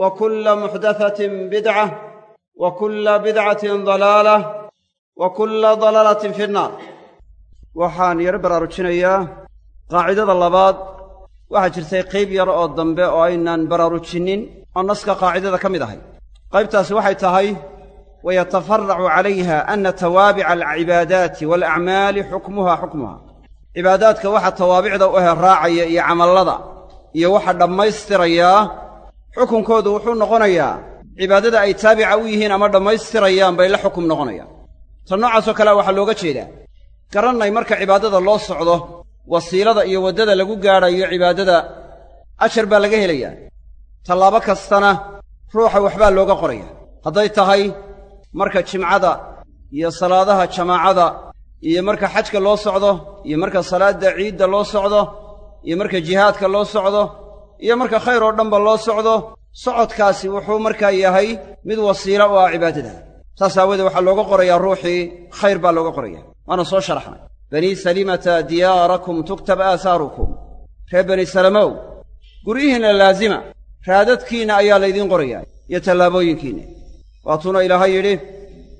وكل محدثة بدعة وكل بدعة ضلالة وكل ضلالة في النار waxaan yaro baraarujinayaa qaacidada labaad waxaa jirtay qayb yar oo dambe oo aynaan baraarujinnin oo naska qaacidada ka mid ahay qaybtaasi waxay tahay wayatafaracu calayha ana tawaabica alcibaadaati waalacmaali xukmuha xukmuha cibaadaadka waxa tawaabicda u ahe raacaya iyo camallada iyo waxa dhammaystirayaa xukunkoodu wuxuu noqonayaa cibaadada ay taabica u yihiin ama dhammaystirayaan bay la xukum noqonayaan. Ta noocaasoo kalea waxaa looga jeedaa garannay marka cibaadada loo socdo wasiilada iyo waddada lagu gaadhayo cibaadada ajar baa laga helayaa. Tallaabo kastana ruuxa waxbaa looga qoraya hadday tahay marka jimcada iyo salaadaha jamaacada iyo marka xajka loo socdo iyo marka salaadda ciidda loo socdo iyo marka jihaadka loo socdo iyo marka khayr oo dhanba loo socdo socodkaasi wuxuu markaa yahay mid wasiilo u ah cibaadada. Saas aawoodee waxaa looga qorayaa ruuxii khayr baa looga qoraya waana soo sharaxnay. Banii salimata diyaarakum tuktab aasaarukum. Reer bani salamow guryihiinna laazima raadadkiinna ayaa laydiin qorayaa iyo tallaabooyinkiinna waatuuna ilaahay yidhi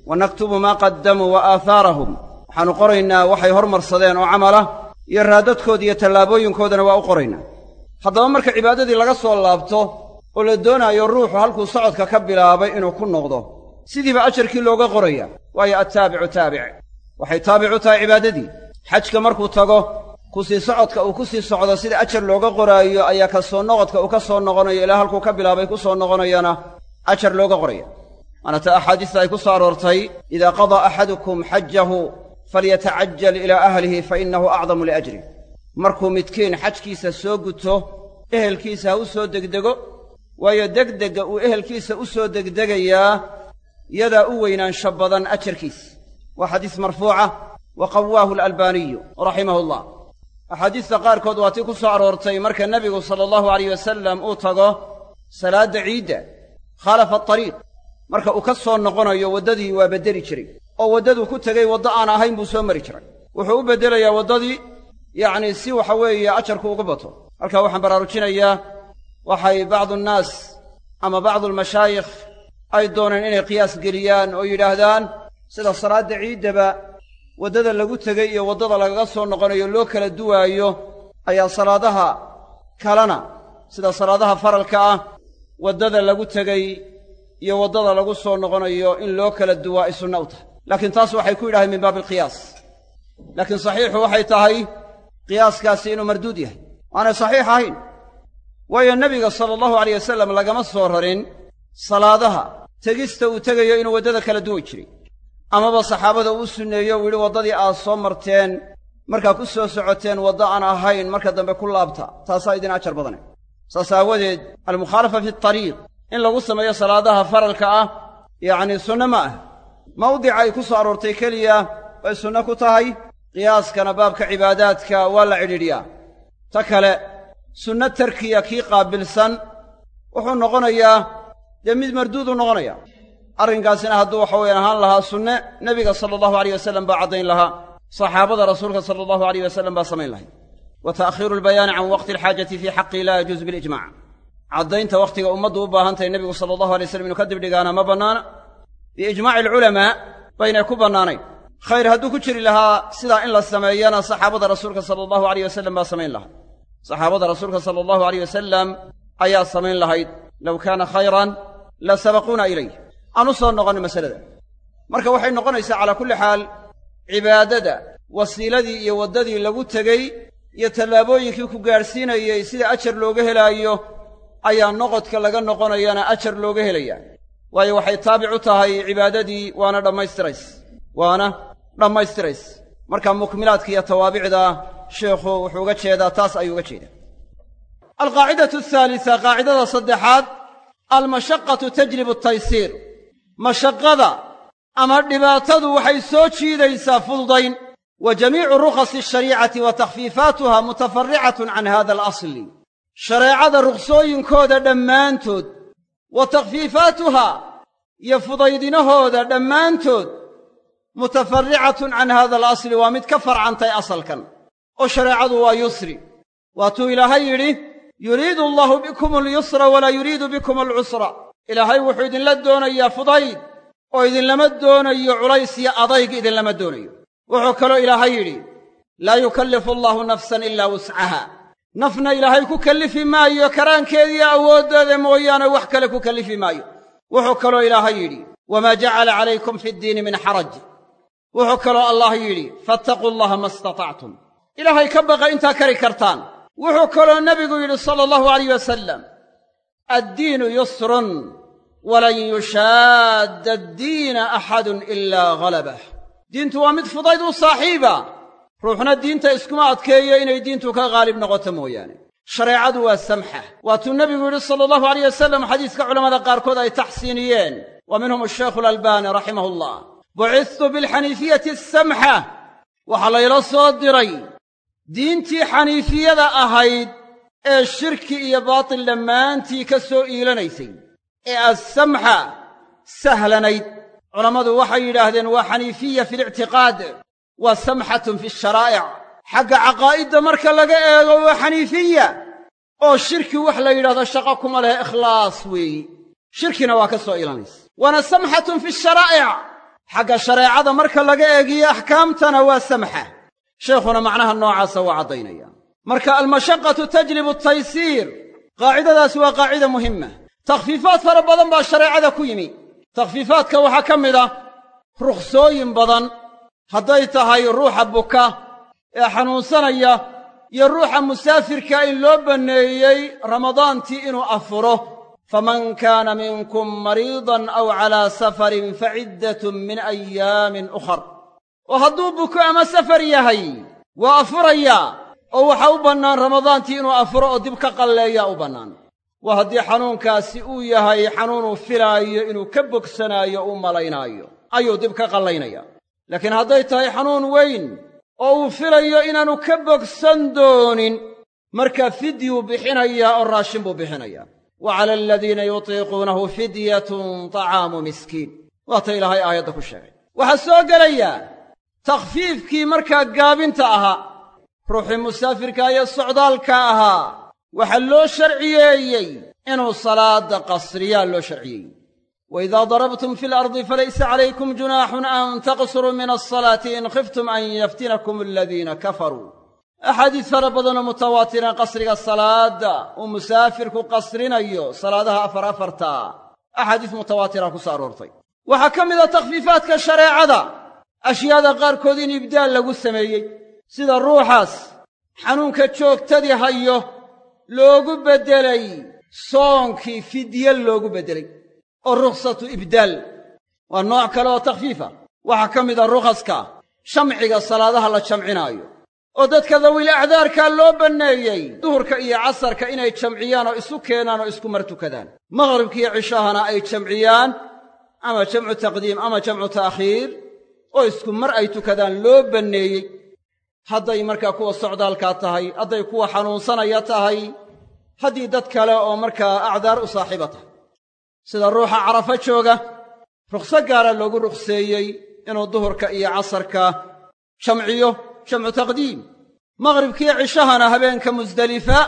wa naktubu maa qaddamuu wa aahaarahum waxaannu qoraynaa waxay hormarsadeen oo camala iyo raadadkooda iyo tallaabooyinkoodana waa u qoraynaa haddaba marka cibaadadii laga soo laabto oo la doonaayo ruuxu halkuu socodka ka bilaabay inuu ku noqdo sidiiba ajarkii looga qoraya waayo attaabicu taabic waxay taabicu tahay cibaadadii. Xajka markuu tago ku sii socodka uu ku sii socdo sida ajar looga qoraayo ayaa ka soo noqodka uu ka soo noqonayo ilaa halkuu ka bilaabay ku soo noqonayana ajar looga qoraya waana ta axaadiista ay ku soo aroortay idaa qadaa axadukum xajahu falyatacajal ilaa ahlihi fa innahu acdamu liajrih markuu midkiin xajkiisa soo guto ehelkiisa ha u soo degdego waayo degdegga uu ehelkiisa u soo degdegayaa yadaa u weynaansho badan ajarkiisa waa xadiis marfuuca wa qawaahu alalbaaniyu raximahu allah axaadiista qaarkood waa tii ku soo aroortay marka nebigu sala allahu alayh wasalam uu tago salaadda ciidda khaalafa atariiq marka uu ka soo noqonayo waddadii waa beddeli jiray oo waddaduu ku tegey waddo aan ahayn buu soo mari jiray. Wuxuu u beddelayaa waddadii yacnii si waxa weeye ajarku ugu bato. Halkaa waxaan baraarujinayaa waxay bacdu nnaas ama bacdu almashaayikh ay dooneen inay qiyaas geliyaan oo yidhaahdaan sida salaadda ciiddaba waddada lagu tegey iyo waddada lagaga soo noqonayo loo kala duwaayo ayaa salaadaha kalena sida salaadaha faralka ah waddada lagu tegey iyo waddada lagu soo noqonayo in loo kala duwaa ay sunna u tahay. Laakiin taas waxay ku yidhahdeen min baabi alqiyaas. Laakiin saxiixu waxay tahay qiyaaskaasi inuu marduud yahay. Waanay saxiix ahayn. Waayo nebiga sala allahu alayh wasalam lagama soo rarin salaadaha. Tegista uu tegayo inuu waddada kala duwi jiray. Amaba saxaabada uu sunneeyo uu yidhi waddadii aad soo marteen markaa ku soo socoteen waddo aan ahayn marka dambe ku laabta. Taasaa idin ajar badane saas aawadeed almukhaalafa fi atariiq in lagu sameeyo salaadaha faralka ah yacnii sunno ma ah. Mawdica ay ku soo aroortay keliya bay sunno ku tahay qiyaaskana baabka cibaadaadka waa la cidhiidhiyaa. Ta kale sunno tarkiya kii qaabilsan wuxuu noqonayaa dee mid marduuduu noqonaya arrinkaasina hadduu waxa weyan ahaan lahaa sunne nebiga sala allahu alayh wasalam baa caddayn lahaa saxaabada rasuulka sala allahu alayh wasalam baa samayn lahay. Wa ta'khiiru albayaani can waqti alxaajati fii xaqii laa yajuusu bilijmac caddaynta wakhtiga ummaddu u baahan tahay nebigu sala allahu alay waslam inuu ka dibdhigaana ma bannaana. Biijmaaci alculamaa baynay ku bannaanayn khayr hadduu ku jiri lahaa sidaa in la sameeyana saxaabada rasuulka sala allahu alayh wasalam baa samayn lahay saxaabada rasuulka sala allahu alayh wasalam ayaa samayn lahayd low kaana khayran la sabaquuna ilayh aan u soo noqonno masalada. Marka waxay noqonaysaa calaa kulli xaal cibaadada wasiiladii iyo waddadii lagu tegey iyo tallaabooyinkii ku gaadhsiinayey sida ajar looga helaayo ayaa noqodka laga noqonayana ajar looga helayaa. Waayo waxay taabic u tahay cibaadadii waana dhammaystirays waana dhammaystirays. Marka mukmilaadka iyo tawaabicda sheekhu wuxuu uga jeedaa taas ayuu uga jeedaa. Alqaacidatu ahaalisa qaacidada saddexaad almashaqatu tajlibu ataysiir mashaqada ama dhibaatadu waxay soo jiidaysaa fududayn. Wa jamiicu rukhasi ashariicati wa takhfiifaatuha mutafarricatun can hada alasli. Shareecada rukhsooyinkooda dhammaantood wa takhfiifaatuha iyo fudaydinahooda dhammaantood mutafarricatun can hada alasli waa mid ka farcantay asalkan oo shareecadu waa yusri. Waatuu ilaahay yidhi yuriidu allahu bikum alyusra walaa yuriidu bikum alcusra ilaahay wuxuu idinla doonayaa fudayd oo idinlama doonayo culays iyo adayg idinlama doonayo. Wuxuu kaloo ilaahay yidhi laa yukallifu allahu nafsan ilaa wuscaha nafna ilaahay ku kallifi maayo karaankeediiyo awooddeeda mooyaane wax kale ku kallifi maayo. Wuxuu kaloo ilaahay yidhi wamaa jacala calaykum fi ddiini min xaraj wuxuu kaloo allah yidhi fattaquu allaha ma istatactum. Ilaahay ka baqa intaa kari kartaan. Wuxuu kaloo nebigu yidhi sala allahu alayh wasalam addiinu yusrun walan yushaadda addiina axadun ilaa halabah diintu waa mid fudayd u saaxiiba. Ruuxna diinta iskuma adkeeyo inay diintu ka haalib noqoto mooyaane. Shareecadu waa samxa. Waatuu nebigu yidhi sala allahu alayh wasalam xadiiska culammada qaarkood ay taxsiiniyeen. Wa minhum ashaykhu alalbaani raximahu allah bucidtu bilxaniifiyati asamxa waxaa layla soo diray diintii xaniifiyada ahayd ee shirki iyo baatil dhammaantii ka soo iilanaysay ee assamxa sahlanayd. Culammadu waxay yidhaahdeen waa xaniifiya fi lictiqaad waa samxatun fi sharaa'ic xagga caqaa'idda marka laga eego waa xaniifiya oo shirki wax la yidhahdo shaqo kuma lehe ikhlaas weeyi. Shirkina waa ka soo iilanaysa waana samxatun fi sharaa'ic xagga shareecada marka laga eegiyo axkaamtana waa samxa. Sheikhuna macnaha noocaasa waa caddaynaya. Marka almashaqatu tajlibu ataysiir qaacidadaasi waa qaacida muhima takhfiifaad fara badan baa shareecada ku yimi. Takhfiifaadka waxaa ka mid ah rukhsooyin badan. Hadday tahay ruuxa buka ee xanuunsanaya iyo ruuxa musaafirka in loo banneeyey ramadaantii inuu afuro faman kaana minkum mariidan aw calaa safarin faciddatun min ayaamin ukhar oo hadduu buko ama safar yahay waa afurayaa oo waxaa u bannaan ramadaantii inuu afuro oo dib ka qalleeyaa u bannaan waa haddii xanuunkaasi uu yahay xanuunuu filaayo inuu ka bogsanaayo u malaynaayo ayuu dib ka qallaynaya laakiin hadday tahay xanuun weyn oo uu filayo inaannu ka bogsan doonin markaa fidyuu bixinayaa oo raashin buu bixinayaa wa cala aladiina yutiiquunahu fidyatun tacaamu miskiin waata ilaahay aayadda ku sheegay waxaa soo gelayaa takhfiifkii markaa gaabinta ahaa ruuxii musaafirka iyo socdaalka ahaa waxaa loo sharciyeeyey inuu salaadda qasriyaa loo sharciyeeyey waidaa darabtum fi alardi falaysa calaykum junaaxun an taqsuruu min alsalaati in khiftum an yaftinakum aladiina kafaruu axaadiis fara badanoo mutawaatiran qasriga salaadda. Uu musaafirku qasrinayo salaadaha afar afartaa axaadiis mutawaatira ku soo aroortay. Waxaa ka mid a takhfiifaadka shareecada. Ashyaada qaarkood in ibdaal lagu sameeyey sida ruuxaas xanuunka joogtadii hayo loogu beddelay soonkii fidye loogu beddelay oo rukhsatu ibdaal. Waa nooc kale oo takhfiifa. Waxaa ka mid a rukhaska shamciga salaadaha la jamcinaayo oo dadka dawiil acdaarkaa loo banneeyey. Duhurka iyo casarka inay jamciyaan oo isu keenaan oo isku mar tukadaan maqhribkiiyo cishahana ay jamciyaan ama jamcu taqdiim ama jamcu ta'khiir oo isku mar ay tukadaan loo banneeyey. Hadday markaa kuwa socdaalkaa tahay hadday kuwa xanuunsanaya tahay haddii dad kale oo markaa acdaar u saaxiiba tahay. Sida ruuxa carafo jooga rukhso gaara loogu rukhseeyey inuu duhurka iyo casarka jamciyo jamcu taqdiim maqhribkiiyo cishahana habeenka musdelifa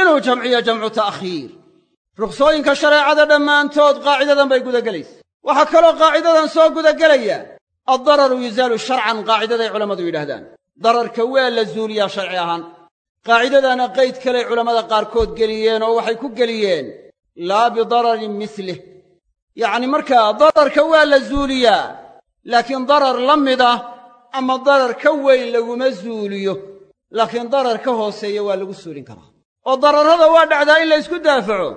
inuu jamciyo jamcu ta'khiir rukhsooyinka shareecada dhammaantood qaacidadan bay gudagelaysa waxaa kaloo qaacidadan soo gudagelaya addararu yuzaalu sharcan qaacidaday culammadu yidhaahdaan dararka waa la zuuliyaa sharci ahaan qaacidadaana qayd kaley culammada qaarkood geliyeen oo waxay ku geliyeen laa bidararin mislih yacni markaa dararka waa la zuuliyaa laakiin darar la mid ah ama darar ka weyn laguma zuuliyo laakiin darar ka hooseeya waa lagu suulin karaa. Oo dararrada waa dhacdaa in la ysku daafaco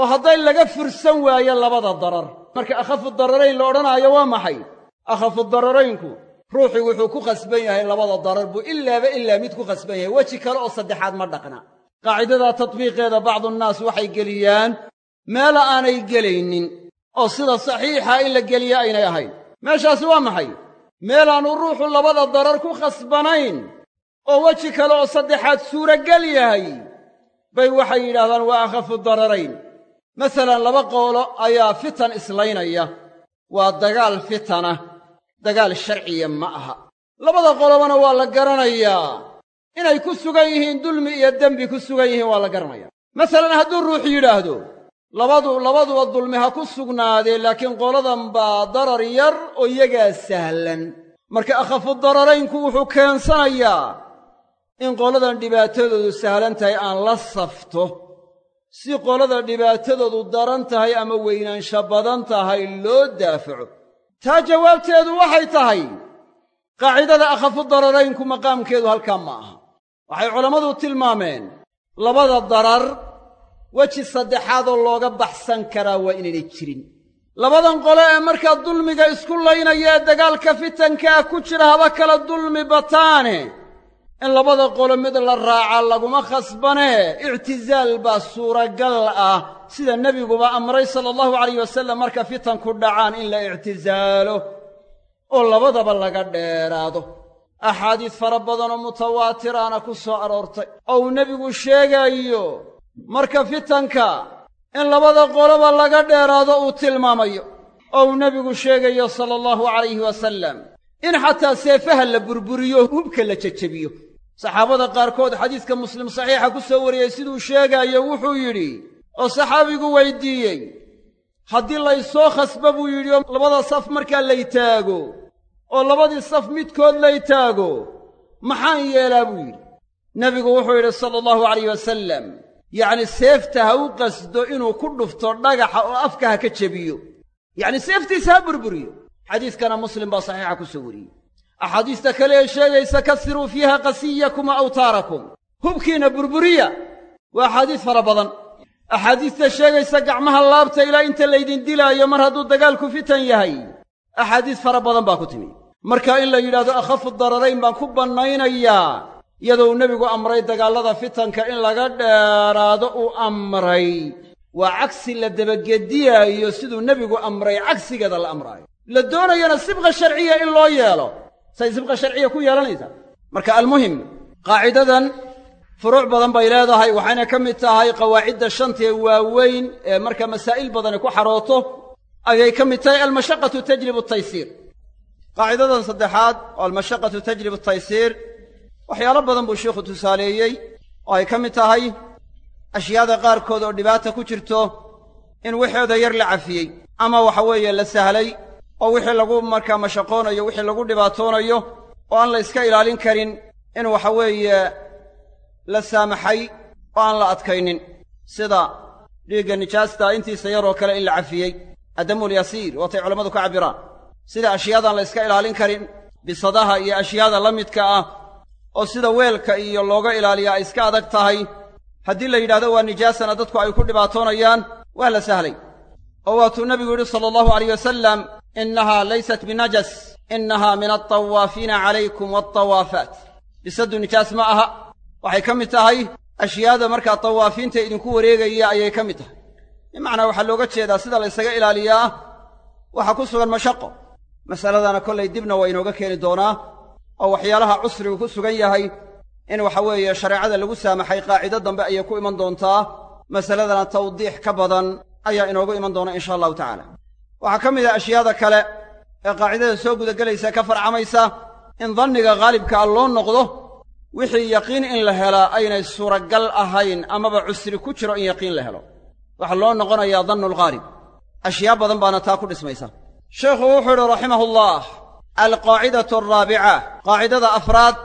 oo hadday laga fursan waayo labada darar. Marka akhafu dararayn la odhanaayo waa maxay? Akhafu dararaynku ruuxii wuxuu ku khasban yahay labada darar buu ilaaba ilaa mid ku khasban yahay. Weji kale oo saddexaad ma dhaqna. Qaacidadaa tatbiiqeeda bacdunnaas waxay geliyaan meel aanay gelaynin oo sida saxiixa in la geliya aynay ahayn. Meeshaasi waa maxay meelaannu ruuxu labada darar ku khasbanayn oo weji kale oo saddexaad suuragal yahay bay waxay yidhahdaan waa akhafu dararayn. Masalan laba qoolo ayaa fitan islaynaya. Waa dagaal fitana dagaal sharciya ma aha. Labada qolobana waa la garanayaa inay ku sugan yihiin dulmi iyo dembi ku sugan yihiin waa la garanaya. Masalan hadduu ruux yidhaahdo labadu labaduba dulmi ha ku sugnaadee laakiin qoladan baa darar yar oo iyagaa sahlan. Marka akhafu dararaynku wuxuu keensanayaa in qoladan dhibaatadoodu sahlan tahay aan la safto. Si qolada dhibaatadoodu daran tahay ama weynaansha badan tahay loo daafaco. Taa jawaabteedu waxay tahay qaacidada akhafu dararaynku maqaamkeedu halkaa ma aha. Waxay culammadu tilmaameen labada darar weji saddexaadoo looga baxsan karaa waa inaynay jirin. Labadan qole ee markaa dulmiga isku laynaya ee dagaalka fitankaa ku jira haba kala dulmi bataane. In labada qolo mid la raaca laguma khasbanee ictisaal baa suuragal ah. Sida nebiguba amray sala allahu calayh wasallam marka fitanku dhacaan in la ictisaalo oo labadaba laga dheeraado. Axaadiis fara badanoo mutawaatiraana ku soo aroortay. Oo uu nebigu sheegaayo marka fitanka in labada qoloba laga dheeraado uu tilmaamayo oo uu nebigu sheegayo sala allahu calayhi wasallam in xataa seefaha la burburiyo hubka la jejebiyo. Saxaabada qaarkood xadiiska muslim saxiixa ku soo wariyey siduu sheegaayo wuxuu yidhi oo saxaabigu weyddiiyey haddii laysoo khasba buu yidhi oo labada saf markaa lay taago oo labadii saf midkood lay taago maxaan yeelaa? buu yidhi. Nebigu wuxuu yidhi sala allahu calayh wasallam yacni seefta ha u qasdo inuu ku dhufto dhagaxa oo afka ha ka jebiyo. Yacni seeftiisa ha burburiyo. Xadiiskana muslim baa saxiixa ku soo wariyey. Axaadiista kale ee sheegaysa kasiruu fiiha qasiyakum wa awtaarakum. Hubkiina burburiya waa axaadiis fara badan. Axaadiista sheegaysa gacmaha laabta ilaa inta laydin dilaayo mar hadduu dagaalku fitan yahay. Axaadiis fara badan baa ku timi. Marka in la yidhahdo akhafu dararayn baan ku bannaynayaa iyadoo uu nebigu amray dagaallada fitanka in laga dheeraado uu amray. Waa cagsi la dabagediyaayo siduu nebigu amray cagsigeeda la amraayo. La doonayana sibqa sharciya in loo yeelo. Say sibqa sharciya ku yeelanaysaa marka almuhim qaacidadan furuuc badan bay leedahay waxayna ka mid tahay qawaacidda shanta ee waaweyn ee marka masaa'il badani ku xarooto ayay ka mid tahay almashaqatu tajlibu ataysiir qaacidadan saddexaad oo almashaqatu tajlibu ataysiir waxyaalo badan buu sheikhu tusaaleeyey oo ay ka mid tahay ashyaada qaarkood oo dhibaata ku jirto in wixooda yar la cafiyey ama waxa weeye la sahlay oo wixii lagu markaa mashaqoonayo wixii lagu dhibaatoonayo oo aan la iska ilaalin karin in waxa weeye la saamaxay oo aan la adkaynin. Sida dhiigga nijaasta intiisa yaroo kale in la cafiyey addamul yasiir waatay culammadu ka cabbiraan. Sida ashyaadaan la iska ilaalin karin bisadaha iyo ashyaada la midka ah oo sida weelka iyo looga ilaaliyaa ay iska adag tahay haddii la yidhahdo waa nijaasana dadku ay ku dhibaatoonayaan waa la sahlay. Oo waatuu nebigu yidhi sala allahu alayh wasalam innahaa laysat binajas innahaa min altawaafiina calaykum waaltawaafaat bisaddu nijaas ma aha waxay ka mid tahay ashyaada markaa tawaafiinta idinku wareegaya ayay ka mid tahay. Bimacnaa waxaa looga jeedaa sida la ysaga ilaaliyaa waxaa ku sugan mashaqo. Masaladana kollay dibna waa inooga keeni doonaa oo waxyaalaha cusrigu ku sugan yahay in waxa weeye shareecada lagu saamaxay qaacido dambe ayay ku iman doontaa masaladana tawdiix ka badan ayaa inoogu iman doona insha allahu tacaala. Waxaa ka mid ah ashyaada kale ee qaacidada soo gudagelaysa ka farcamaysa in danniga haalibkaa loo noqdo wixii yaqiin in la helaa aynay suuragal ahayn amaba cusri ku jiro in yaqiin la helo. Waxaa loo noqonayaa dannu ashyaa badan baana taa ku dhismaysa. Sheekhu wuxuu idhi raximahullah alqaacidatu alraabica qaacidada afraad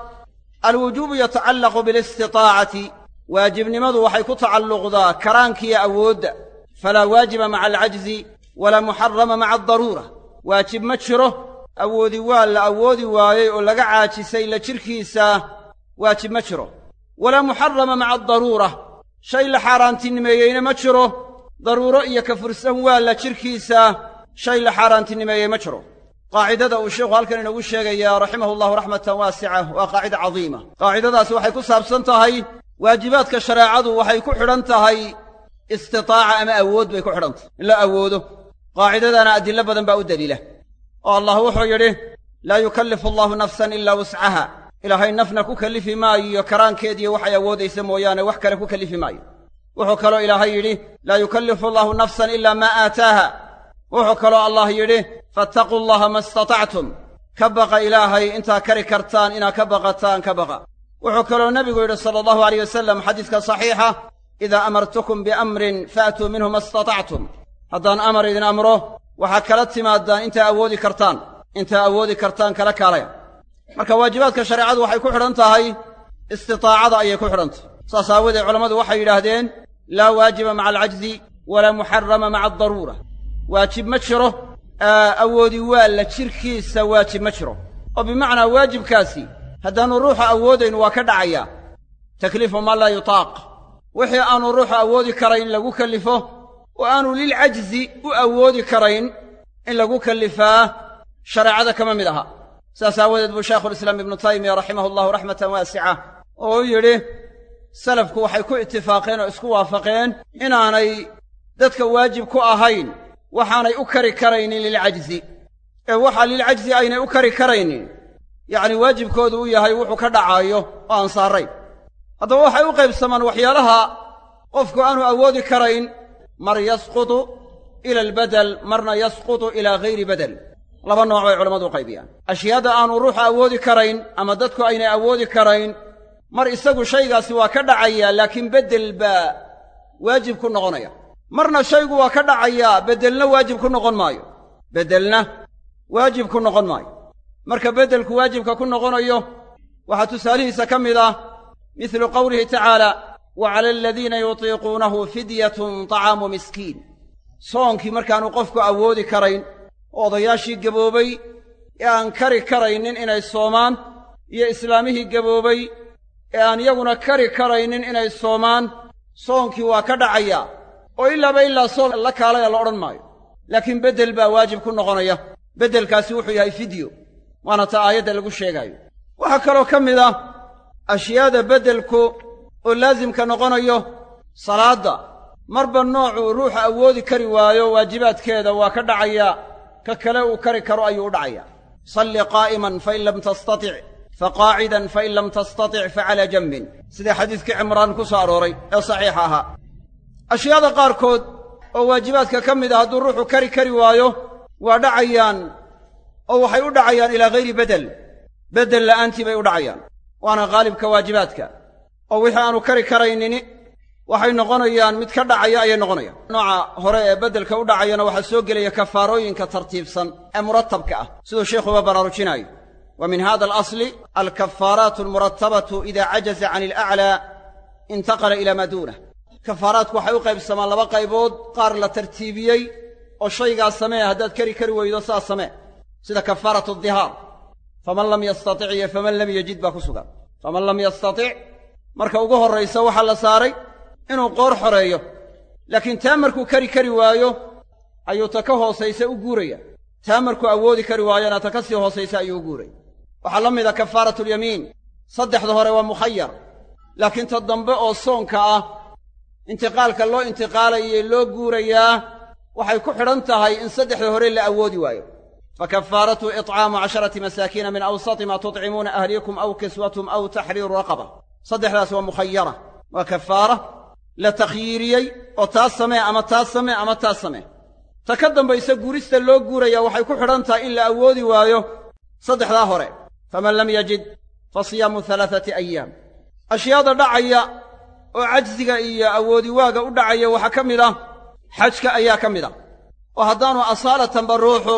alwujuubu yatacallaqu bilistitaacati waajibnimadu waxay ku tacalluqdaa karaankiiyo awoodda falaa waajiba maca alcajzi walaa muxarama maca addaruura waajib ma jiro awoodi waa la awoodi waayey oo laga caajisay la jidhkiisa waajib ma jiro walaa muxarama maca addaruura shay la xaaraantinimeeyeyna ma jiro daruuro iyo ka fursan waa la jidhkiisa shay la xaaraantinimeeyey ma jiro qaacidada uu sheikhu halkan inoogu sheegayaa raximahu allahu raxmatan waasica waa qaacida cadiima. Qaacidadaasi waxay ku saabsan tahay waajibaadka shareecadu waxay ku xidhan tahay istitaaca ama awood bay ku xidhantay in la awoodo. Qaacidadana adillo badan baa u daliila. Oo allah wuxuu yidhi laa yukallifu allahu nafsan ilaa wuscaha ilaahay nafna ku kellifi maayo karaankeediyo waxay awoodaysa mooyaane wax kale ku kellifi maayo. Wuxuu kaloo ilaahay yidhi laa yukallifu allahu nafsan ilaa maa aataaha wuxuu kaloo allah yidhi fattaquu allaha ma istatactum. Ka baqa ilaahay intaa kari kartaan inaad ka baqataan ka baqa. Wuxuu kaloo nebigu yidhi sala allahu alayh wasalam xadiiska saxiixa idaa amartukum biamrin faatuu minhu ma istatactum. Haddaan amar idin amro waxaa kala timaadaan intaa awoodi kartaan intaa awoodi kartaan kala kaalaya. Marka waajibaadka shareecadu waxay ku xidhan tahay istitaacada ayay ku xidhan tahay. Saas aawoodee culammadu waxay yidhaahdeen laa waajiba maca alcajzi walaa muxarama maca aldaruura waajib ma jiro. Awoodi waa la jirkiisa waajib ma jiro. Oo bimacnaa waajibkaasi haddaannu ruuxu awoodayn waa ka dhacayaa takliifu maa laa yutaaq. Wixii aanu ruuxu awoodi karayn lagu kellifo oo aanu lilcajzi u awoodi karayn in lagu kellifaa shareecada kama mid aha. Saas aawadeed buu shaykhulislaam ibnu taymiya raximahu allahu raxmatan waasica oo u yidhi salafku waxay ku itifaaqeen oo isku waafaqeen inaanay dadka waajib ku ahayn waxaanay u kari karaynin lilcajzi ee waxaa lilcajzi aynay u kari karaynin. Yacni waajibkoodu u yahay wuxuu ka dhacaayo oo aan saarayn. Haddaba waxay u qaybsamaan waxyaalaha qofku aanu awoodi karayn mar yasqutu ila albadel marna yasqutu ilaa hayri bedel laba nooc bay culammadu u qaybiyaan. Ashyaada aanu ruuxu awoodi karayn ama dadku aynay awoodi karayn mar isagu shaygaasi waa ka dhacayaa laakiin beddel baa waajib ku noqonaya marna shaygu waa ka dhacayaa beddelna waajib ku noqon maayo. Beddelna waajib ku noqon maayo. Marka beddelku waajibka ku noqonayo waxaa tusaalihiisa ka mid ah midlu qowlihi tacaala wa cala aladiina yutiiquunahu fidyatun طacaamu miskiin. Soonkii markaanu qofku awoodi karayn odayaashii gaboobay ee aan kari karaynin inay soomaan iyo islaamihii gaboobay ee aan iyaguna kari karaynin inay soomaan soonkii waa ka dhacayaa oo ilaaba ilaa soon la kaalaya la odhan maayo. Laakiin beddel baa waajib ku noqonaya. Beddelkaasi wuxuu yahay fidyo waana ta aayadda lagu sheegaayo. Waxaa kaloo ka mid ah ashyaada beddelku oo laasimka noqonayo salaadda. Marba noocuu ruuxu awoodi kari waayo waajibaadkeeda waa ka dhacayaa ka kale uu kari karo ayuu u dhacayaa salli qaa'iman fain lam tastatic faqaacidan fain lam tastatic facalaa janbin sidai xadiiskii cimraan ku soo arooray ee saxiixa ahaa ashyaada qaarkood oo waajibaadka ka mid a hadduu ruuxu kari kari waayo waa dhacayaan oo waxay u dhacayaan ilaa hayri bedel. Beddel la'aantii bay u dhacayaan waana qaalibka waajibaadka. Oo wixii aanu kari karaynini waxay noqonayaan mid ka dhacaya ayay noqonayaan. Nooca hore ee beddelka u dhacayana waxaa soo gelaya kafaarooyinka tartiibsan ee muratabka ah siduu sheikhuba baraarujinaayo. Wa min hada alasli alkafaaraatu almuratabatu ida cajaza can ilaclaa intaqala ilaa maa duunah kafaaraadku waxay u qaybsamaan laba qaybood qaar la tartiibiyey oo shaygaas samee haddaad kari kari weydo saas samee. Sida kafaaratu dihaar. Faman lam yastatic iyo faman lam yajid baa ku sugan. Faman lam yastatic marka ugu horraysa waxaa la saaray inuu qoor xoreeyo. Laakiin taa markuu kari kari waayo ayuu ta ka hoosaysa u guuraya. Taa markuu awoodi kari waayona ta ka sii hoosaysa ayuu u guuraya waxaa la mida kafaaratulyamiin saddexda hore waa mukhayar laakiin ta dambe oo soonka ah intiqaalka loo intiqaalayay loo guurayaa waxay ku xidhan tahay in saddexda hore la awoodi waayo. Fakafaaratu itcaamu casharati masaakiina min awsati maa tudcimuuna ahliikum aw kiswatum aw taxriiru raqaba. Saddexdaas waa mukhayara waa kafaara la takhyiiriyey oo taas samee ama taas samee ama taas samee. Ta ka dambaysa guurista loo guuraya waxay ku xidhan tahay in la awoodi waayo saddexdaa hore. Faman lam yajid fa siyaamu halaathati ayaam ashyaada dhacaya oo cajsiga iyo awoodi waaga u dhacaya waxaa ka mid ah xajka ayaa ka mid ah. Oo haddaanu asaalatanba ruuxu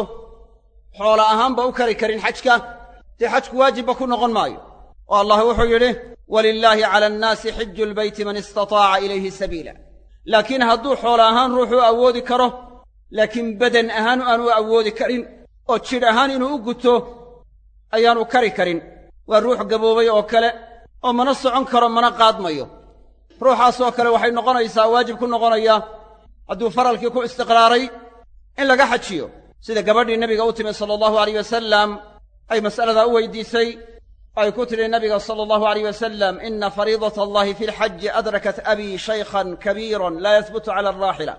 xoola ahaanba u kari karin xajka dee xajku waajibba ku noqon maayo. Oo allah wuxuu yidhi walilaahi cala annaasi xiju lbeyti man istataaca ilayhi sabiila. Laakiin hadduu xoola ahaan ruuxuu awoodi karo laakiin badan ahaan aanu awoodi karin oo jidh ahaan inuu u guto ayaanu kari karin. Waa ruux gaboobay oo kale oo mana socon karo mana qaadmayo ruuxaasoo kale waxay noqonaysaa waajib ku noqonaya hadduu faralkii ku istiqraaray in laga xajiyo. Sida gabadhii nebiga u timi sala allahu alayh wasalam ay mas'aladaa u weydiisay ay ku tidhi nabiga sala allahu alayh wasalam ina fariidata allahi fi lxaji adrakat abii shaykhan kabiiran laa yahbutu cala alraaxila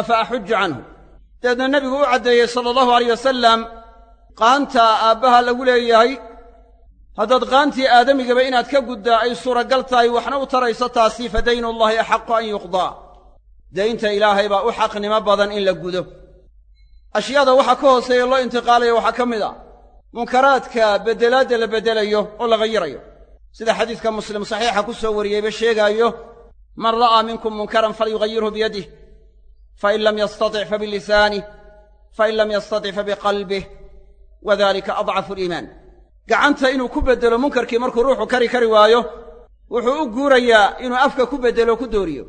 afa axuju canhu? Dabeedna nebigu u caddeeyey sala allahu alayh wasalam qaanta aabbaha lagu leeyahay haddaad qaantii aadamigaba inaad ka guddaa ay suuragal tahay waxna u tarayso taasi fa daynu llahi axaqu an yuqdaa. Daynta ilaahay baa u xaqnimo badan in la gudo. Ashyaada waxa ka hooseeya loo intiqaalaya waxaa ka mid a. Munkaraadka beddelaadda la beddelayo oo la ghayirayo sida xadiidka muslim saxiixa ku soo wariyeyba sheegaayo man ra'aa minkum munkaran falyughayirhu biyadih fain lam yastatic fabilisanih fain lam yastatic fabiqalbih wa dalika adcafu aliimaan gacanta inuu ku beddelo munkarkii markuu ruuxu kari kari waayo wuxuu u guurayaa inuu afka ku beddelo ku dooriyo.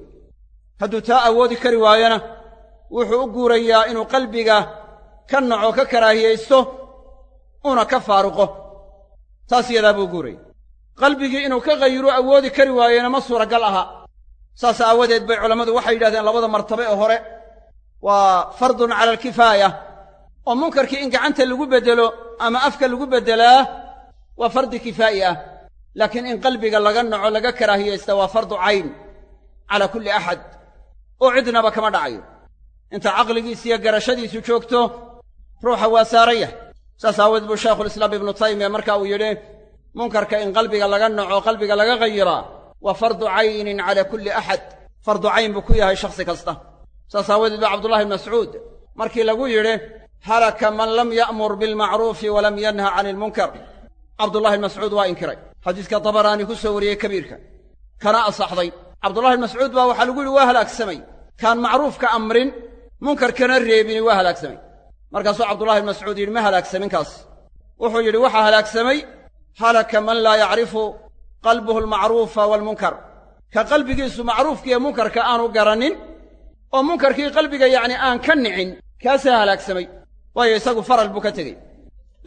Hadduu taa awoodi kari waayona wuxuu u guurayaa inuu qalbiga ka naco ka karaahiyaysto una ka faaruqo. Taas yadaa buu guuraya qalbigii inuu ka khayiro awoodi kari waayena ma suuragal aha. Saas aawadeed bay culammadu waxay yidhahdeen labada martabe ee hore waa fardun cala alkifaaya oo munkarkii in gacanta lagu beddelo ama afka lagu beddelaa waa fardi kifaa'i ah. Laakiin in qalbiga laga naco laga karaahiyaysta waa fardu cayn calaa kulli axad oo cidnaba kama dhacayo. Inta caqligiisa iyo garashadiisu joogto ruuxa waa saaran saas aawadeed buu shaykhulislaam ibnu taymiya marka uu yidhi munkarka in qalbiga laga naco qalbiga laga ghayiraa waa fardu caynin calaa kulli axad fardu cayn buu ku yahay shakhsi kasta. Saas aawadeed baa cabdullahi bn mascuud markii lagu yidhi halaka man lam ya'mur bilmacruufi walam yanha cani ilmunkar cabdullahi mascuud waa inkiray. Xadiiska dabaraani ku soo wariyey kabiirka. Kana asaxday. Cabdullahi bn mascuud baa waxaa lagu yidhi waa halaagsamay kaan macruufka amrin munkarkana reebini waa halaagsamay markaasuu cabdullahi mascuud yidhi ma halaagsamin kaas wuxuu yidhi waxaa halaagsamay halaka man laa yacrifu qalbuhu almacruufa waalmunkar ka qalbigiisu macruufkiiyo munkarka aanu garannin oo munkarkii qalbiga yacni aan ka nicin kaasaa halaagsamay waayo isagu faral buu ka tegey.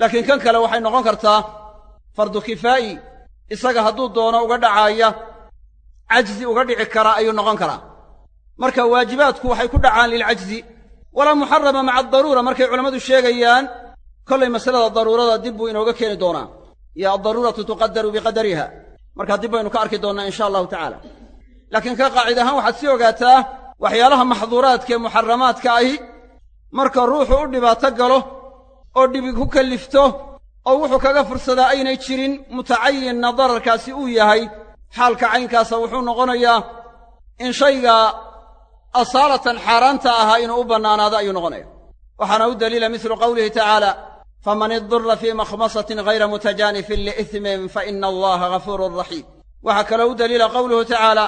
Laakiin kan kale waxay noqon kartaa fardu kifaa'i isaga hadduu doono uga dhacaaya cajzi uga dhici kara ayuu noqon karaa. Marka waajibaadku waxay ku dhacaan lilcajzi walaa muxarama maca adaruura markay culammadu sheegayaan kollay masalada daruurada dib buu inooga keeni doonaa. Iyo addaruuratu tuqadaru biqadariha. Markaa dib baynu ka arki doonnaa insha allahu tacaala. Laakiin ka qaacid ahaan waxaad sii ogaataa waxyaalaha maxduuraadka ee muxaramaadka ahi marka ruuxu u dhibaato galo oo dhibi ku kallifto oo wuxuu kaga fursadaa aynay jirin mutacayinna dararkaasi uu yahay xaalka caynkaasa wuxuu noqonayaa in shayga asaalatan xaaraanta ahaa inuu u bannaanaado ayuu noqonaya waxaana u daliila mislu qawlihi tacaala faman idura fii makhmasatin hayra mutajaanifin liismin fa ina allaha gafuurun raxiim waxaa kaloo u daliila qawluhu tacaala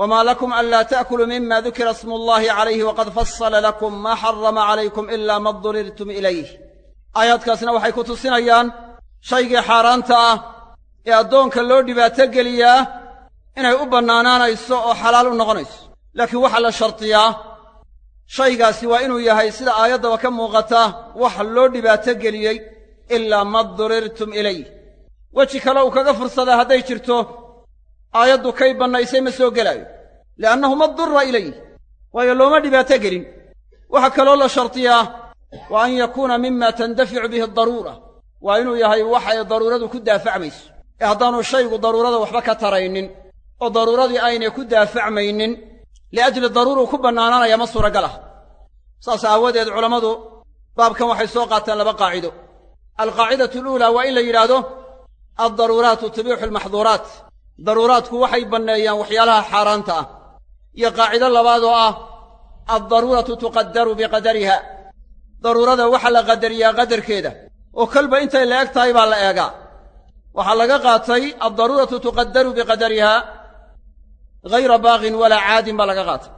wma lakum anlaa ta'kuluu mima dukira smu llahi calayhi waqad fasala lakum maa xarama calaykum ila ma durirtum ilayh aayaadkaasna waxay ku tusinayaan shaygii xaaraanta ah ee addoonka loo dhibaato geliyaa inay u bannaanaanayso oo xalaal u noqonayso. Laakiin waxaa la shardiyaa shaygaasi waa inuu yahay sida aayaddaba ka muuqata wax loo dhibaato geliyey ilaa ma durirtum ilayh weji kale uu kaga fursadaa hadday jirto aayaddu kay bannaysay ma soo gelaayo. Li'annahu ma durra ilayh waayo looma dhibaato gelin. Waxaa kaloo la shardiyaa wa an yakuuna mima tandaficu bihi daruura waa inuu yahay waxay daruuradu ku daafacmayso. Ee haddaanu shaygu daruurada waxba ka taraynin oo daruuradii aynay ku daafacmaynin liajli daruuruu ku bannaanaanaya ma suuragal ah saas aawadeed culammadu baabkan waxay soo qaateen laba qaacido. Alqaacidatu aluulaa waa in la yidhaahdo addaruuraatu tubiixu almaxduuraat daruuraadku waxay banneeyaan waxyaalaha xaaraanta ah. Iyo qaacido labaad oo ah addaruuratu tuqaddaru biqadariha daruurada waxaa la qadariyaa qadarkeeda. Oo kolba intay la eg tahay baa la eegaa. Waxaa laga qaatay addaruuratu tuqaddaru biqadariha hayra baaqin walaa caadin baa laga qaatay.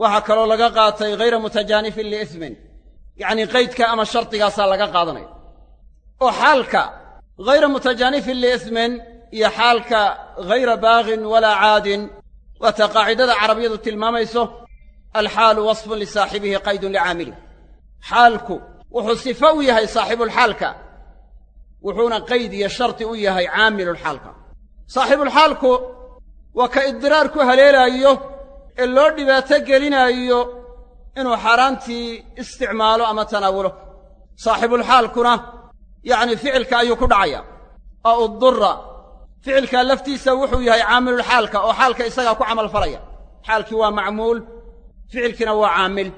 Waxaa kaloo laga qaatay hayra mutajaanifin liismin yacnii qaydka ama shardigaasaa laga qaadanaya. Oo xaalka hayra mutajaanifin liismin iyo xaalka hayra baaqin walaa caadin waata qaacidada carabiyadu tilmaamayso alxaalu wasfun lisaaxibihi qaydun licaamilih xaalku wuxuu sifo u yahay saaxibulxaalka wuxuuna qayd iyo shardi u yahay caamilulxaalka. Saaxibulxaalku waa ka idiraar ku haleelaayo ee loo dhibaato gelinaayo inuu xaaraantii isticmaalo ama tanaawulo saaxibulxaalkuna yacnii ficilka ayuu ku dhacaya. Oo udura ficilkaa laftiisa wuxuu yahay caamilulxaalka oo xaalka isagaa ku camal falaya xaalkii waa macmuul ficilkiina waa caamil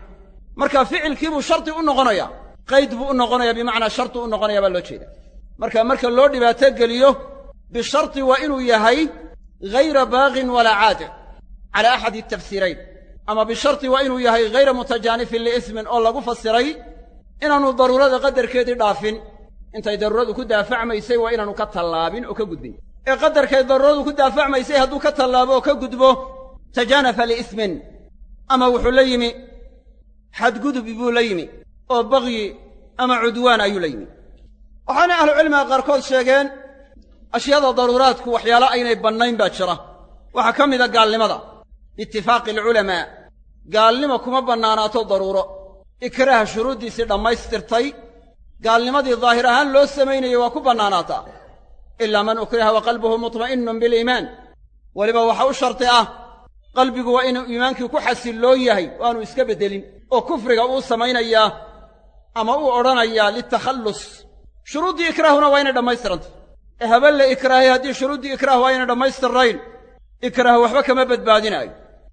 marka ficilkii buu shardi u noqonaya qayd buu u noqonaya bimacnaa shardi u noqonaya baa loo jeeda marka marka loo dhibaato geliyo bisharti waa inuu yahay hayra baaqin walaa caadic cala axadi tafsiirayn. Ama bisharti waa inuu yahay hayra mutajaanifin liismin oo lagu fasiray inaanu daruurada qadarkeedii dhaafin. Intay daruuradu ku daafacmaysay waa inaanu ka tallaabin oo ka gudbin. Ee qadarkay daruuradu ku daafacmaysay hadduu ka tallaabo oo ka gudbo tajaanafa liismin. Ama wuxuu la yimi xadgudub buu la yimi oo bagyi ama cudwaan ayuu la yimi waxaana ahlucilmiga qaarkood sheegeen ashyaada daruuraadku waxyaalo aynay bannayn baa jira. Waxaa ka mida gaalnimada. Biitifaaqi alculamaa gaalnimo kuma bannaanaato daruuro. Ikraaha shuruuddiisii dhammaystirtay gaalnimadii daahir ahaan loo samaynayay waa ku bannaanaataa. Ilaa man ukriha wa qalbuhu mutma'innun biliimaan weliba waxa u sharti ah qalbigu waa inuu iimaankii ku xasilloon yahay o aanu iska beddelin oo kufriga uu samaynayaa ama uu odhanayaa litakhallus. Shuruuddii ikraahuna waa inay dhammaystirantay ee haben la ikraahay haddii shuruuddii ikraah waa inay dhammaystirnayn ikraah waxba kama badbaadinaayo.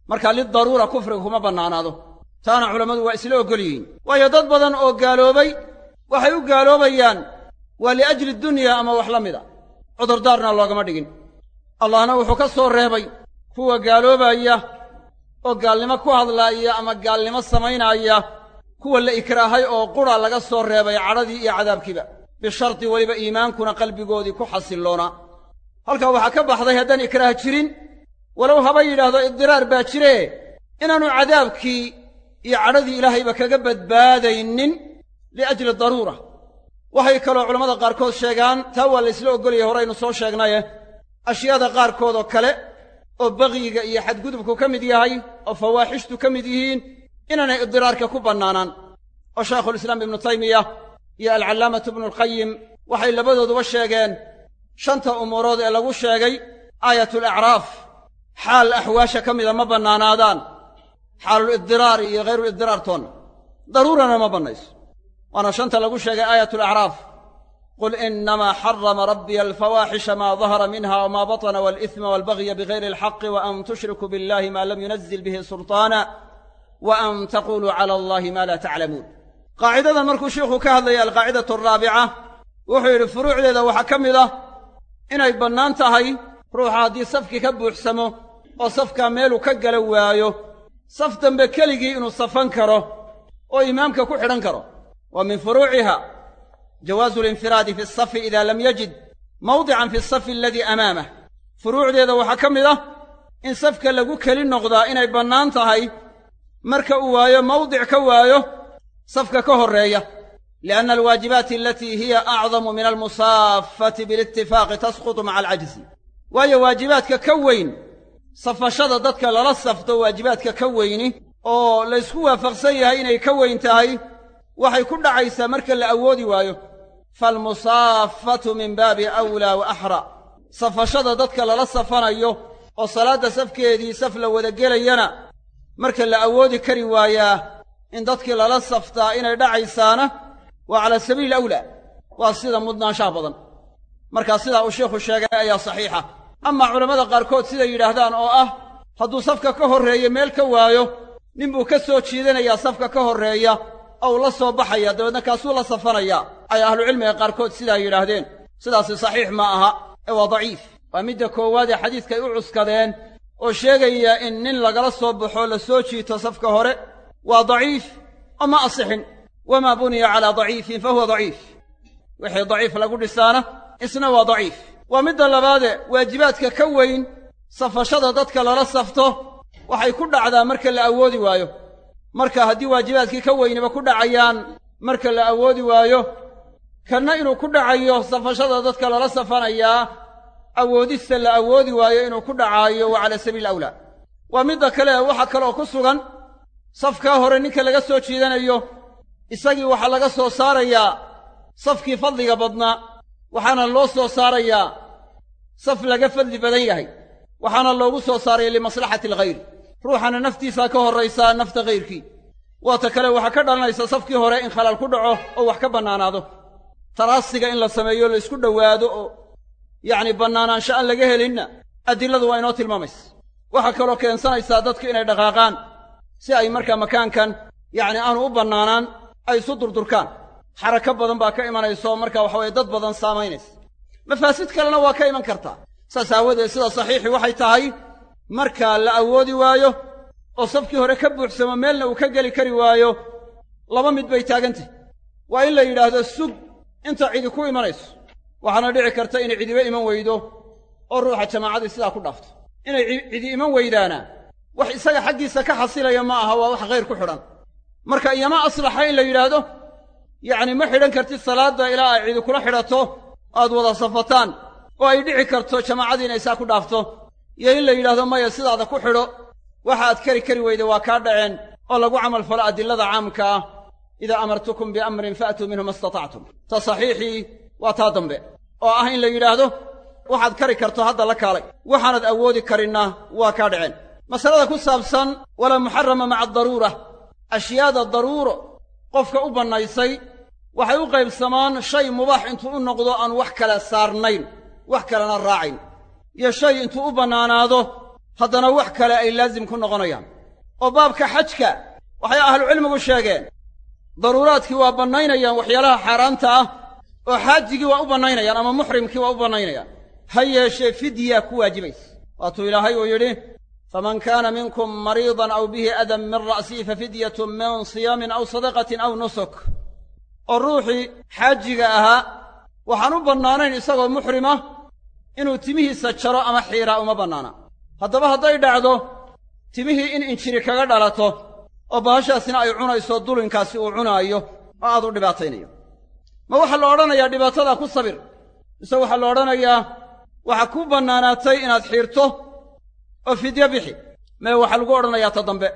Marka lidaruura kufriga kuma bannaanaado. Taana culammadu waa isla oggol yihiin waayo dad badan oo gaaloobay waxay u gaaloobayaan waa liajli dunya ama wax la mida? Cudurdaarna loogama dhigin. Allahna wuxuu ka soo reebay kuwa gaaloobaya oo gaalnimo ku hadlaaya ama gaalnimo samaynaaya kuwa la ikraahay oo qura laga soo reebay cadhadii iyo cadaabkiiba. Bisharti weliba iimaankuna qalbigoodii ku xasilloonaa halkaa waxaa ka baxday haddaan ikraah jirin walow haba yidhaahdo idiraar baa jire inaannu cadaabkii iyo cadhadii ilaahayba kaga badbaadaynin liajli daruura. Waxay kaloo culammada qaarkood sheegaan taa waa la ysla oggolaya horaynu soo sheegnaye ashyaada qaarkood oo kale oo bagyiga iyo xadgudubku ka mid yahay oo fawaaxishtu ka mid yihiin inaanay idiraarka ku bannaanaan. Oo shaykhulislaam ibnu taymiya iyo alcallaamatu ibnualqayim waxay labadooduba sheegeen shanta umuurood ee lagu sheegay aayatulacraaf xaal axwaasha ka mida ma bannaanaadaan. Xaalulidiraar iyo hayrulidiraar toonna daruurana ma bannayso. Waana shanta lagu sheegay aayatulacraaf qul inamaa xarama rabbiya alfawaaxisha maa dahara minha wmaa batna waalihma waalbagya bigayri alxaqi wa an tushrikuu billahi ma lam yunazil bihi sulطaana wa an taquluu cala allahi ma laa taclamuun qaacidadan markuu sheikhu ka hadlaya alqaacidatu araabica wuxuu yidhi furuucdeeda waxaa ka mid ah inay bannaan tahay ruuxa haddii safkii ka buuxsamo oo safkaa meeluu ka gala waayo saf jawaazu alinfiraadi fi asafi ida lam yajid mawdican fi asafi aladii amaamah furuucdeeda waxaa ka mid ah in safka lagu keli noqdaa inay bannaan tahay marka uu waayo mawdic ka waayo safka ka horreeya lianna alwaajibaati alatii hiya acdamu min almusaafati bilitifaaqi tasqutu maca alcajzi waayo waajibaadka ka weyn safashada dadka lala safto waajibaadka ka weyni oo laysku waafaqsan yahay inay ka weyn tahay waxay ku dhacaysaa marka la awoodi waayo faalmusaafatu min baabi awlaa wa axra safashada dadka lala safanayo oo salaadda safkeedii saf la wada gelayana marka la awoodi kari waayaa in dadkii lala saftaa inay dhacaysaana waa cala sabiili awlaa waa sida mudnaanshaha badan. Markaa sidaa uu sheikhu sheegay ayaa saxiixa. Amaa culammada qaarkood siday yidhaahdaan oo ah hadduu safka ka horreeya meel ka waayo ninbuu ka soo jiidanayaa safka ka horreeya ou la soo baxaya dabeedna kaasuu la safanayaa ay ahlucilmiga qaarkood sidaa yidhaahdeen. Sidaasi saxiix ma aha ee waa daciif. Waa midda koowaad ee xadiiskay u cuskadeen oo sheegaya in nin lagala soo baxo la soo jiito safka hore waa daciif oo ma asixin. Wamaa buniya calaa daciifin fa huwa daciif. Wixii daciif lagu dhisaana isna waa daciif. Waa midda labaade waajibaadka ka weyn safashada dadka lala safto waxay ku dhacdaa marka la awoodi waayo marka haddii waajibaadkii ka weyniba ku dhacayaan marka la awoodi waayo kanna inuu ku dhacayo safashada dadka lala safanayaa awoodista la awoodi waayo inuu ku dhacaayo waa cala sabiili awlaa waa midda kale waxaa kaloo ku sugan safkaa hore ninka laga soo jiidanayo isagii waxaa laga soo saarayaa safkii fadliga badnaa waxaana loo soo saarayaa saf laga fadli badan yahay waxaana loogu soo saaraya limaslaxati alghayr ruuxana naftiisaa ka horraysaa nafta hayrkii waata kale waxaa ka dhalanaysa safkii hore in khalal ku dhaco oo wax ka bannaanaado. Taraasiga in la sameeyo la isku dhowaado oo yacni bannaanaansho aan laga helinna adiladu waa inoo tilmaamaysa. Waxaa kaloo keensanaysaa dadku inay dhaqaaqaan si ay markaa makaankan yacni aanu u bannaanaan ay isu durdurkaan. Xarako badan baa ka imanayso marka waxa weye dad badan saamaynaysa. Mafaasid kalena waa ka iman kartaa saas aawadeed sida saxiixii waxay tahay marka la awoodi waayo oo safkii hore ka buuxsamo meelna uu ka geli kari waayo laba mid bay taagantahy waa in la yidhaahdo sug inta cidi ku imanayso. Waxaana dhici karta inay cidiba iman weydo oo ruuxa jamaacadii sidaa ku dhaafto. Inay cidi iman weydaana wax isaga xaggiisa ka xasilaya ma aha waa wax khayr ku xidhan. Marka iyama aslaxa in la yidhaahdo yacni ma xidhan kartid salaadda ilaa ay cidi kula xidhato aad wada safataan oo ay dhici karto jamaacadii inay saa ku dhaafto iyo in la yidhaahdo maya sidaada ku xidho waxa aad kari kari weyda waa kaa dhaceen oo lagu camal falo adilada caamka ah. Idaa amartukum biamrin fa'tuu minhu ma istatactum. Ta saxiixii waa taa dambe. Oo ah in la yidhaahdo waxaad kari karto hadda la kaalay. Waxaanad awoodi karinna waa kaa dhaceen. Masalada ku saabsan walaa muxarama maca adaruura ashyaada daruuro qofka u bannaysay waxay u qaybsamaan shay mubaax intuu u noqdo aan wax kale saarnayn wax kalena raacayn iyo shay intuu u bannaanaado haddana wax kale ay laasim ku noqonayaan. oo baabka xajka waxay ahlucilmigu sheegeen daruuraadkii waa bannaynayaan waxyaalaha xaaraanta ah oo xaajigii waa u bannaynayaan ama muxrimkii waa u bannaynayaan. Ha yeeshee fidyaa ku waajibaysa. Waatuu ilaahay uu yidhi faman kaana minkum mariidan aw bihi adan min ra'sihi fafidyatun min siyaamin aw sadaqatin aw nusuk. Oo ruuxii xaajiga ahaa waxaan u bannaanayn isagoo muxrima inuu timihiisa jaro ama xiiraa uma bannaana. Haddaba hadday dhacdo timihii in injiri kaga dhalato oo bahashaasina ay cunayso dulinkaasi uu cunaayo oo aad u dhibaataynayo. Ma waxaa la odhanayaa dhibaatadaa ku sabir? Mise waxaa la odhanayaa waxaa ku bannaanaatay inaad xiirto oo fidyo bixi? Mee waxaa lagu odhanayaa ta dambe.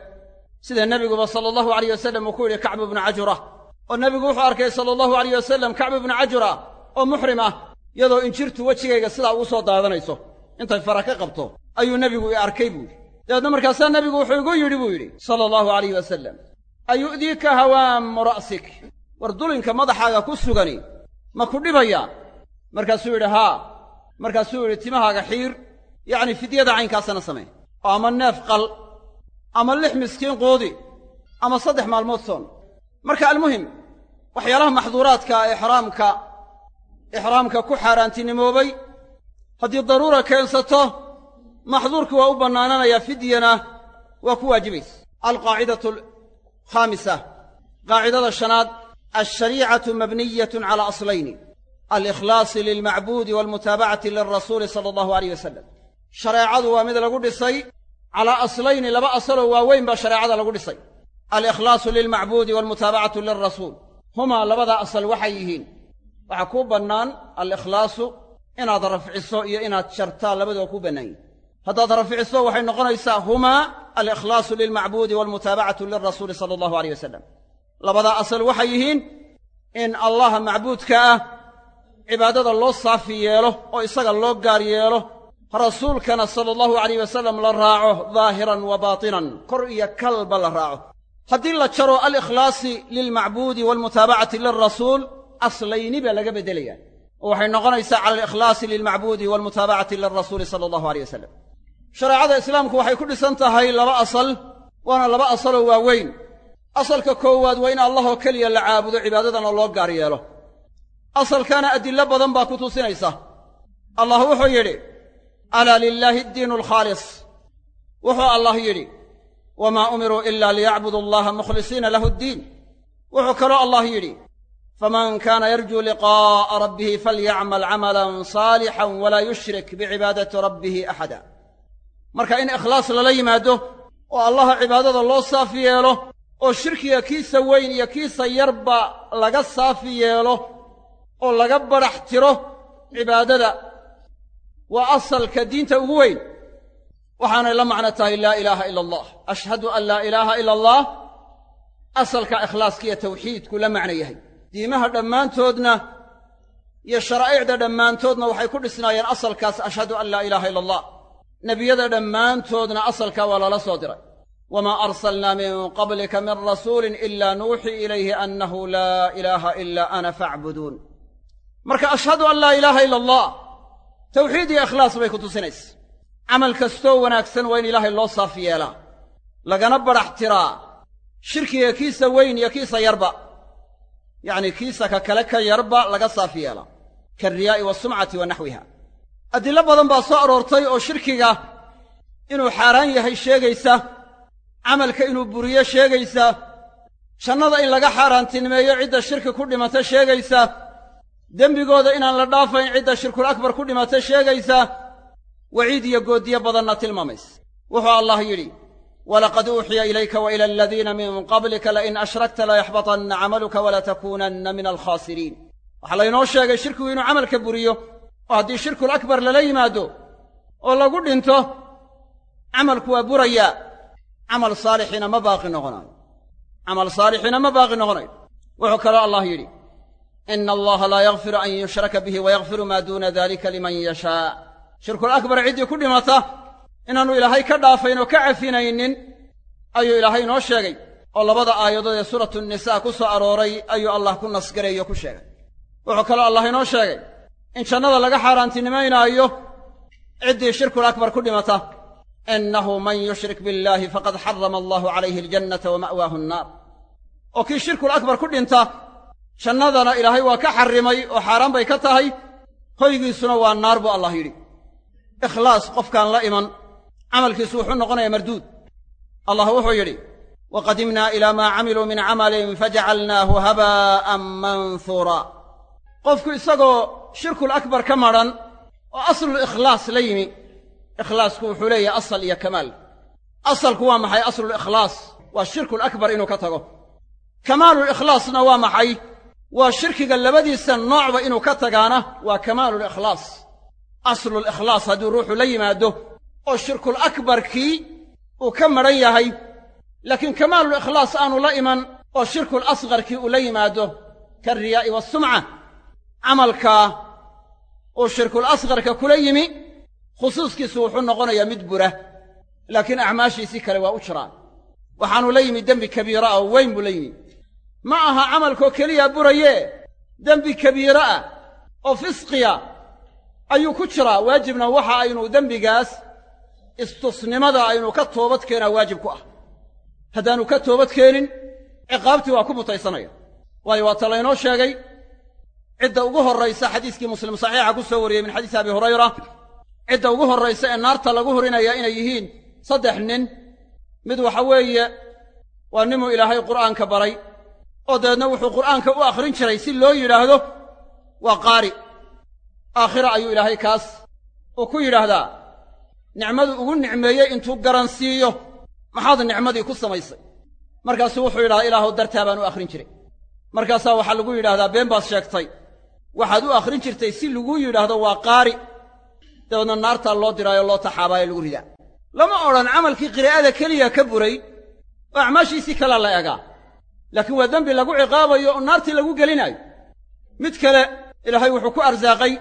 Sida nebiguba sala allahu alayh wasallam uu ku yidhi kacbu ibnu cajura oo nebigu wuxuu arkay sala allahu alayh wasallam kacbu ibnu cajura oo muxrim ah iyadoo injirtu wejigayga sidaa ugu soo daadanayso intay fara ka qabto ayuu nebigu i arkay buu yidhi. Dabeedna markaasaa nebigu wuxuu igu yidhi buu yidhi sala allahu alayh wasalam ayu'diika hawaamu ra'sik war dulinka madaxaaga ku sugani ma ku dhibayaa markaasuu yidhi haa. Markaasuu yidhi timahaaga xiir yacni fidyada caynkaasana samee. Oo ama neef qal ama lix miskiin quudi ama saddex maalmood soon. Marka almuhim waxyaalaha maxduuraadka ixraamka ixraamka ku xaaraantinimoobay haddii daruura keensato maxduurkii waa u bannaananayaa fidyana waa ku waajibaysa. Alqaacidatu alkhaamisa qaacidada shanaad alshariicatu mabniyatun calaa aslayni alikhlaasi lilmacbuudi waalmutaabacati lilrasuuli sala allahu alayh wasalam shareecadu waa mid lagu dhisay calaa aslayni laba asaloo waaweyn baa shareecada lagu dhisay. Alikhlaasu lilmacbuudi waalmutaabacatu lilrasuul humaa labadaa asal waxay yihiin waxaa kuu bannaan alikhlaasu inaad rafciso iyo inaad jartaa labaduba kuu bannaan. Haddaad rafciso waxay noqonaysaa humaa alikhlaasu lilmacbuudi waalmutaabacatu lilrasuuli sala allahu aleyh wasalam labadaa asal waxay yihiin in allaha macbuudka ah cibaadada loo saafi yeelo oo isaga loo gaar yeelo rasuulkana sala allahu alayh wasalam la raaco daahiran wa baatinan kor iyo kalba la raaco. Haddii la jaro alikhlaasi lilmacbuudi waalmutaabacati lilrasuul aslayni baa laga beddelayaa oo waxay noqonaysaa cala alikhlaasi lilmacbuudi waalmutaabacati lilrasuuli sala allahu aleyh wasalam shareecada islaamku waxay ku dhisan tahay laba asal waana laba asaloo waaweyn. Asalka koowaad waa in allahoo keliya la caabudo cibaadadana loo gaar yeelo. Asalkaana adillo badan baa ku tusinaysa. Allah wuxuu yidhi alaa lilaahi addiinu alkhaalis wuxuu allah yidhi wamaa umiruu ila liyacbudu allaha mukhlisiina lahu ddiin. Wuxuu kaloo allah yidhi faman kaana yarjuu liqaa'a rabbihi falyacmal camalan saalixan walaa yushrik bicibaadati rabbihi axada marka in ikhlaas lala yimaado oo allaha cibaadada loo saafi yeelo oo shirkiga kiisa weyn iyo kiisa yarba laga saafi yeelo oo laga badhax tiro cibaadada waa asalka diinta ugu weyn. Waxaanay la macno tahay laa ilaaha ila allah ashhadu an laa ilaaha ila allah asalka ikhlaaska iyo tawxiidku la macno yahay diimaha dhammaantoodna iyo sharaa'icda dhammaantoodna waxay ku dhisnaayeen asalkaas ashhadu an laa ilaaha ila allah nebiyada dhammaantoodna asalkaa waa lala soo diray. Wamaa arsalnaa min qablika min rasuulin ilaa nuuxii ilayhi annahu laa ilaaha ilaa ana faacbuduun marka ashhadu an laa ilaaha ila allah tawxiid iyo ikhlaas bay ku tusinaysa. Camal kastoo wanaagsan waa in ilaahay loo saaf yeelaa lagana badhax tiraa shirkiga kiisa weyn iyo kiisa yarba yacnii kiisa ka kale ka yarba laga saaf yeelaa kaalriyaa'i waasumcati wa naxwiha. Adillo badan baa soo aroortay oo shirkiga inuu xaaraan yahay sheegaysa camalka inuu buriyo sheegaysa jannada in laga xaaraantinimeeyo cidda shirki ku dhimata sheegaysa dembigooda inaan la dhaafayn cidda shirkul akbar ku dhimata sheegaysa waciid iyo goodiyo badanna tilmaamaysa. Wuxuu allah yidhi uuxiya ilayka wa ila aladiina min qablika lain ashrakta layaxbatanna camaluka walatakuunanna min alkhaasiriin waxaa laynoo sheegay shirkigu inuu camalka buriyo oo haddii shirkul akbar lala yimaado oo lagu dhinto camalku waa burayaa camal saalixiina ma baaqi noqonayo camal saalixiina ma baaqi noqonayo wuxuu kaloo allah yidhi ina allaha laa yakfiru an yushraka bihi wayakfiru maa duuna dalika liman yashaa shirkul akbar ciddii ku dhimata inaannu ilaahay ka dhaafayn oo ka cafinaynin ayuu ilaahay inoo sheegay. Oo labada aayadood ee suuratu nisaa ku soo arooray ayuu allah ku nasgareeyo ku sheegay. Wuxuu kaloo allah inoo sheegay in jannada laga xaaraantinimaynaayo ciddii shirkul akbar ku dhimata. Innahu man yushrik biاllaahi faqad xarama allahu calayhi aljannata wa ma'waahu annaar. Oo kii shirkul akbar ku dhinta jannadana ilaahay waa ka xarrimay oo xaaraan bay ka tahay hoygiisuna waa naar buu allah yidhi. Ikhlaas qofkaan la iman camalkiisu wuxuu noqonayaa marduud. Allah wuxuu yidhi wa qadimnaa ilaa maa camiluu min camalin fajacalnaahu habaa'an manhuura qofku isagoo shirkul akbar ka madhan oo aslul ikhlaas la yimi ikhlaasku wuxuu leeyahay asal iyo kamaal. Asalku waa maxay? Aslul ikhlaas. Waa shirkul akbar inuu ka tago. Kamaalul ikhlaasna waa maxay? Waa shirkiga labadiisa noocba inuu ka tagaana waa kamaalul ikhlaas. Aslul hadduu ruuxu la yimaado oo shirkul akbarkii uu ka madhan yahay laakiin kamaalul ikhlaas aanu la iman oo shirkul asqarkii uu la yimaado kaalriyaa'i waasumca camalkaa uu shirkul asqarka kula yimi khusuuskiisu wuxuu noqonayaa mid bura laakiin acmaashiisii kale waa u jiraan. Waxaanuu la yimi dembi kabiira ah oo weyn buu la yimi. Ma aha camalkoo keliya burayee? Dembi kabiire ah oo fisqiya ayuu ku jiraa. Waajibna waxa aynu dembigaas istusnimada aynu ka toobad keenaa waajib ku ah. Haddaannu ka toobad keenin ciqaabtii waa ku mutaysanaya waayo waa ta laynoo sheegay cidda ugu horraysa xadiiskii muslim saxiixa ku soo wariyey min xadiisi abi hurayra cidda ugu horraysa ee naarta lagu hurinaya inay yihiin saddex nin mid waxa weeye waa ninuu ilaahay qur'aanka baray oo dabeedna wuxuu qur'aanka u akhrin jiray si loo yidhaahdo waa qaari. Aakhira ayuu ilaahay kaas uu ku yidhaahdaa nicmadu ugu nicmeeyey intuu garansiiyo. Maxaad nicmadii ku samaysay? Markaasuu wuxuu yidhahdaa ilaahow dartaa baan u akhrin jiray. Markaasaa waxaa lagu yidhahdaa been baad sheegtay. Waxaad u akhrin jirtay si lagu yidhaahdo waa qaari. Dabeedna naartaa loo diraayo loo taxaabaayo lagu ridaa. Lama odhan camalkii qiraa'ada keliya ka buray oo acmaashiisii kalea la egaa. Laakiin waa dembi lagu ciqaabayo oo naartii lagu gelinaayo. Mid kale ilaahay wuxuu ku arsaaqay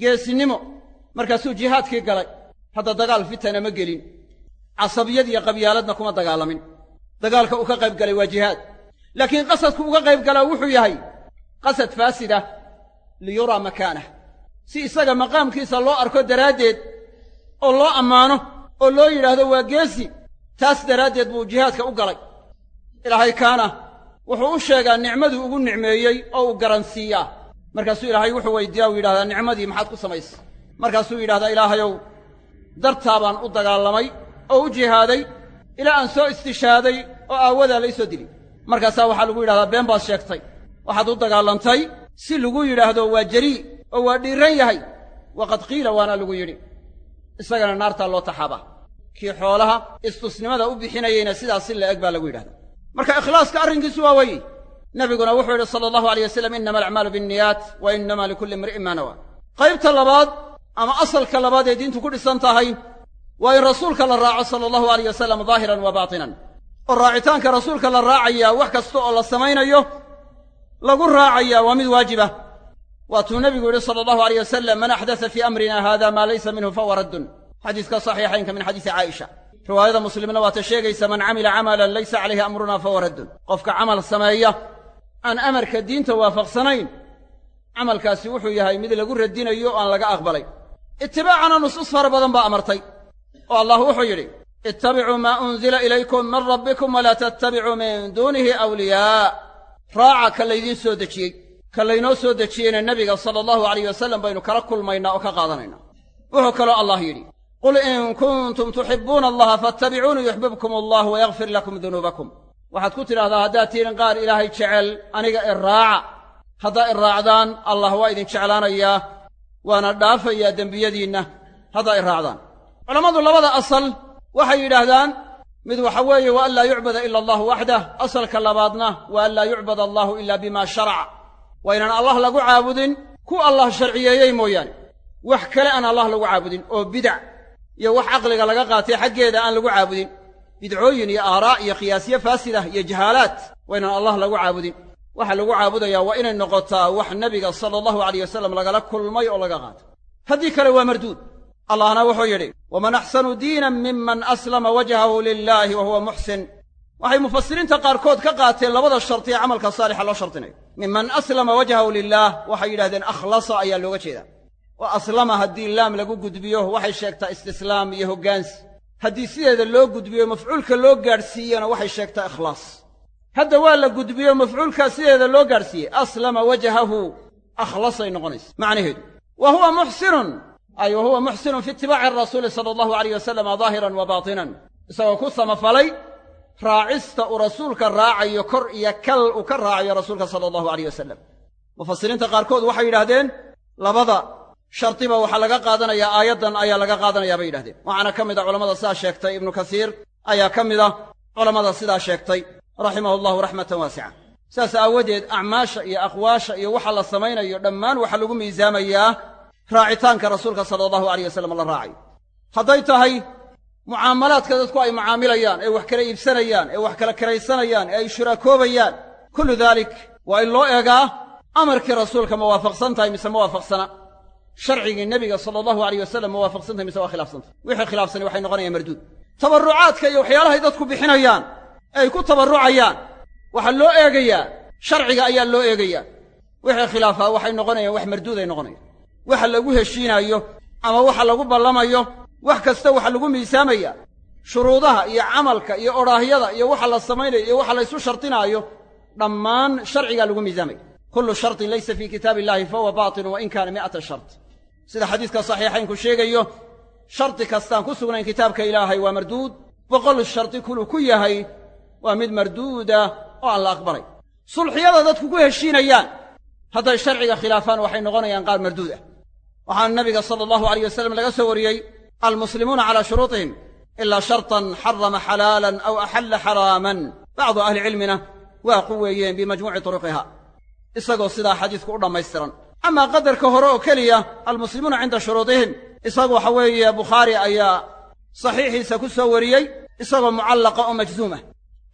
geesinimo. Markaasuu jihaadkii galay hadda dagaal fitana ma gelin. Casabiyad iyo qabyaaladna kuma dagaalamin. Dagaalka uu ka qayb galay waa jihaad. Laakiin qasadku uga qayb galaa wuxuu yahay qasad faasida liyuraa makaanah si isaga maqaamkiisa loo arko daraaddeed oo loo ammaano oo loo yidhaahdo waa geesi taas daraaddeed buu jihaadka u galay. Ilaahay kaana wuxuu u sheegaa nicmaduu ugu nicmeeyey oo uu garansiiyaa. Markaasuu ilaahay wuxuu weydiiyaa uu yidhahdaa nicmadii maxaad ku samaysay markaasuu yidhahdaa ilaahayow dartaa baan u dagaalamay oo u jihaaday ilaa aan soo istishaaday oo aawadaa la ii soo dili. Markaasaa waxaa lagu yidhahdaa been baad sheegtay. Waxaad u dagaalantay si lagu yidhaahdo waa jarii oo waa dhiiran yahay. Waqad qiila waana lagu yidhi. Isagana naartaa loo taxaabaa kii xoolaha istusnimada u bixinayeyna sidaas si la eg baa lagu yidhahdaa. Marka ikhlaaska arrinkiisu waa weyi nebiguna wuxuu yidhi sala allahu aleyh wasalam innama alacmaalu binniyaat wa innama likulli imri'in maa nawaa. Qaybta labaad ama asalka labaad ee diintu ku dhisan tahay waa in rasuulka la raaco sala allahu aleyh wasalam daahiran wa baatinan. Oo raacitaanka rasuulka la raacayaa wax kasta oo la samaynayo lagu raacayaa waa mid waajibah waatuu nebigu yidhi sala allahu aleyh wasalam man axdasa fii amrina haada maa laysa minhu fahuwa raddun. Xadiiska saxiixaynka min xadiisi caaisha. Riwaayada muslimna waa ta sheegaysa man camila camalan laysa calayhi amruna fahuwa raddun. Qofka camal sameeya aan amarka diinta waafaqsanayn camalkaasi wuxuu yahay mid lagu radinayo o aan laga aqbalay itibaacana nusuus fara badan baa amartay. Oo allah wuxuu yidhi ittabicuu maa unzila ilaykum min rabbikum walaa tattabicuu min duunihi awliyaa. Raaca ka laydiin soo dejiyey. Ka laynoo soo dejiyeyna nebiga sala allahu alayh wasallam baynu kala kulmaynaa oo ka qaadanaynaa. Wuxuu kaloo allah yidhi qul in kuntum tuxibbuuna allaha faatabicuunii yuxbibkum allah wayakfir lakum dunuubakum. Waxaad ku tidhahdaa haddaad tihin qaar ilaahay jecel aniga i raaca haddaa i raacdaan allah waa idin jeclaanayaa waana dhaafayaa dembiyadiinna haddaa i raacdaan. Culammadu labada asal waxay yidhaahdaan mid waxa weeye wa an laa yucbada ila allahu waxdah asalka labaadna wa an laa yucbad allahu ila bima sharaca waa inaan allah lagu caabudin ku allah sharciyeeyey mooyaane. Wax kale aan allah lagu caabudin oo bidac iyo wax caqliga laga qaatay xaggeeda aan lagu caabudin. Bidcooyin iyo aaraa' iyo qiyaasyo faasidah iyo jahaalaad waa inaan allah lagu caabudin waxa lagu caabudayaa waa inay noqotaa wax nebiga sala allahu alayh wasallam lagala kulmay oo laga qaatay haddii kale waa marduud. Allahna wuxuu yidhi waman axsanu diinan miman aslama wajhahu lilaahi wa huwa muxsin. Waxay mufasiriinta qaarkood ka qaateen labada sharti ee camalka saalixa loo shardinayo miman aslama wajhahu lilaah waxay yidhahdeen akhlasa ayaa looga jeedaa. Wa aslama haddii laam lagu gudbiyo waxay sheegtaa istislaam iyo hoggaansi. Haddii sideeda loo gudbiyo mafcuulka loo gaadhsiiyena waxay sheegtaa ikhlaas hadda waa la gudbiyo mafcuulkaa sideeda loo gaadhsiiyey aslama wajhahu akhlasay noqonaysa macnaheedu wa huwa muxsinun. Ay wa huwa muxsinun fi itibaaci arasuuli sala allahu alayh wasalama daahiran wa baatinan. Isagoo ku samafalay raacista uu rasuulka raacayo kor iyo kal uu ka raacayo rasuulka sala allahu alayh wasalam mufasiriinta qaarkood waxay yidhahdeen labada shardiba waxaa laga qaadanayaa aayaddan ayaa laga qaadanayaa bay yidhahdeen waxaana ka mid a culammada sidaa sheegtay ibnu kasiir ayaa ka mid ah culammada sidaa sheegtay raximahu allahu raxmatan waasica saas aawadeed acmaasha iyo aqwaasha iyo waxa la samaynayo dhammaan waxaa lagu miisaamayaa raacitaanka rasuulka sala allahu alayh wasallam la raacayo hadday tahay mucaamalaadka dadku ay mucaamilayaan ee wax kala iibsanayaan ee wax kala kiraysanayaan ee ay shuraakoobayaan kullu daalik waa in loo eegaa amarkii rasuulka ma waafaqsan tahay mise ma waafaqsana. Sharcigii nebiga sala allahu alayh wasallam ma waafaqsan tahay mise waa khilaafsantah wixii khilaafsani waxay noqonayaan marduud. Tabarrucaadka iyo waxyaalahay dadku bixinayaan ay ku tabarrucayaan. Waxaa loo eegayaa sharciga ayaa loo eegayaa wixii khilaafaa waxay noqonayaan wax marduuday noqonayaan. Waxa lagu heshiinaayo ama waxa lagu ballamayo wax kasta waxa lagu miisaamaya. Shuruudaha iyo camalka iyo odhaahyada iyo waxa la samaynayo iyo waxa la ysu shardinaayo dhammaan sharcigaa lagu miisaamaya kullu shartin laysa fii kitaabi illahi fahuwa baatilun wa in kaana mi'ata shart. Sida xadiiska saxiixaynku sheegayo shardi kastaan ku sugnayn kitaabka ilaahay waa marduud. Boqol shardi kuluu ku yahay waa mid marduuda oo aan la aqbalay. Sulxiyada dadku ku heshiinayaan. Hadday sharciga khilaafaan waxay noqonayaan qaar marduud ah waxaana nabiga sala allahu alayh wasalam laga soo wariyey almuslimuuna calaa shuruutihim ilaa shartan xarama xalaalan aw axalla xaraaman. Bacdu ahlicilmina waa quweeyeen bimajmuuci turuqiha isagoo sidaa xadiisku u dhammaystiran. Amaa qadarka hore oo keliya almuslimuuna cinda shuruudihim isagu waxa weeye bukhaari ayaa saxiixiisa ku soo wariyey isagoo mucallaqa oo majzuum ah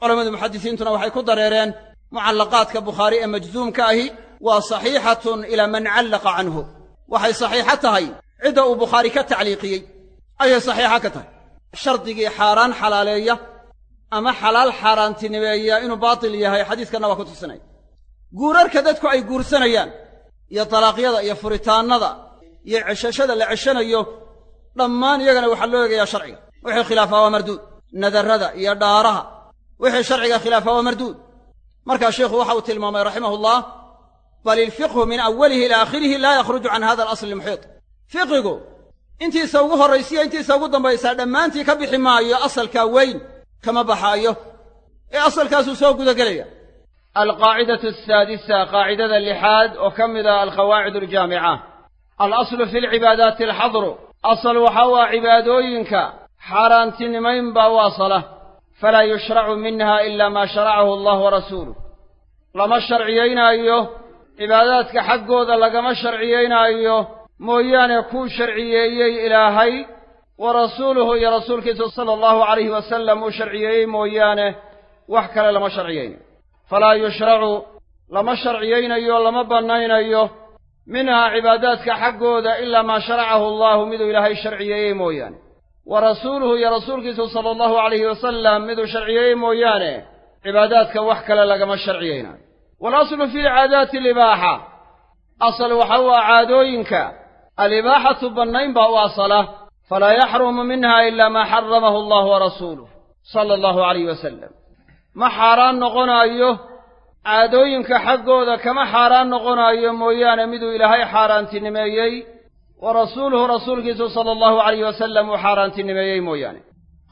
culammadu muxadisiintuna waxay ku dareereen mucallaqaadka bukhaari ee majzuumka ahi waa saxiixatun ilaa man callaqa canhu. Waxay saxiixo tahay cidda uu bukhaari ka tacliiqiyey. Ayay saxiixo ka tahay. Shardigii xaaraan xalaaleeya ama xalaal xaaraantinimeeya inuu baatil yahay xadiiskanna waa ku tusinaya guurarka dadku ay guursanayaan iyo talaaqyada iyo furitaannada iyo ceshashada la ceshanayo dhammaan iyagana waxaa loo eegayaa sharciga. Wixii khilaafaa waa marduud. Nadarrada iyo dhaaraha wixii sharciga khilaafaa waa marduud. Markaa sheikhu waxa uu tilmaamay raximahullah bal ilfiqhu min awalihi ilaa aakhirihi laa yakhruju can hada alasli almuxiit fiqigu intiisa ugu horraysiya intiisa ugu dambaysaa dhammaantii ka bixi maayo asalkaa weyn kama baxaayo. Ee asalkaasuu soo gudagelaya. Alqaacidatu asaadisa qaacidada lixaad oo ka mid ah alqawaacid aljaamica. Alaslu fi lcibaadaati alxadru asal waxa u ah cibaadooyinka xaaraantinimayn baa u asala falaa yushracu minha ila maa sharacahu allah warasuuluh lama sharciyaynaayo cibaadaadka xaggooda lagama sharciyaynaayo mooyaane kuu sharciyeeyey ilaahay wa rasuuluhu iyo rasuulkiisa sala allahu calayhi wasallam uu sharciyeeyey mooyaane wax kale lama sharciyaynayo falaa yushracu lama sharciyaynayo lama bannaynayo minhaa cibaadaadka xaggooda ilaa maa sharacahu allahu miduu ilaahay sharciyeeyey mooyaane wa rasuuluhu iyo rasuulkiisu sala allahu calayhi wasallam miduu sharciyeeyey mooyaane cibaadaadka wax kale lagama sharciyaynayo waalaslu fi lcaadaati libaaxa. Asal waxa u ah caadooyinka. Alibaaxatu bannayn baa u asala. Falaa yaxrumu minha ilaa maa xaramahu allahu warasuuluh sala allahu alayh wasalam ma xaaraan noqonaayo caadooyinka xaggooda kama xaaraan noqonaayo mooyaane miduu ilaahay xaaraantinimeeyey wa rasuuluhu rasuulkiisu sala allahu alayh wasalam uu xaaraantinimeeyey mooyaane.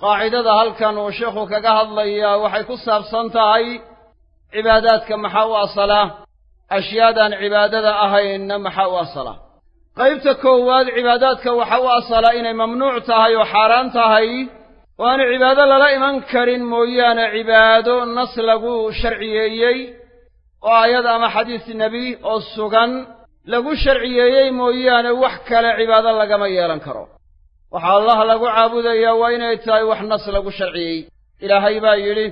Qaacidada halkan uu sheikhu kaga hadlayaa waxay ku saabsan tahay cibaadaadka maxaa u asalaa ashyaadaan cibaadada ahaynna maxaa u asalaa qaybta koowaad cibaadaadka waxaa u asalaa inay mamnuuc tahay oo xaaraan tahay oo aanu cibaado lala iman karin mooyaane cibaado nas lagu sharciyeeyey oo aayad ama xadiis nebi oo sugan lagu sharciyeeyey mooyaane wax kale cibaado lagama yeelan karo. Waxaa allah lagu caabudayaa waa inay tahay wax nas lagu sharciyey. Ilaahay baa yidhi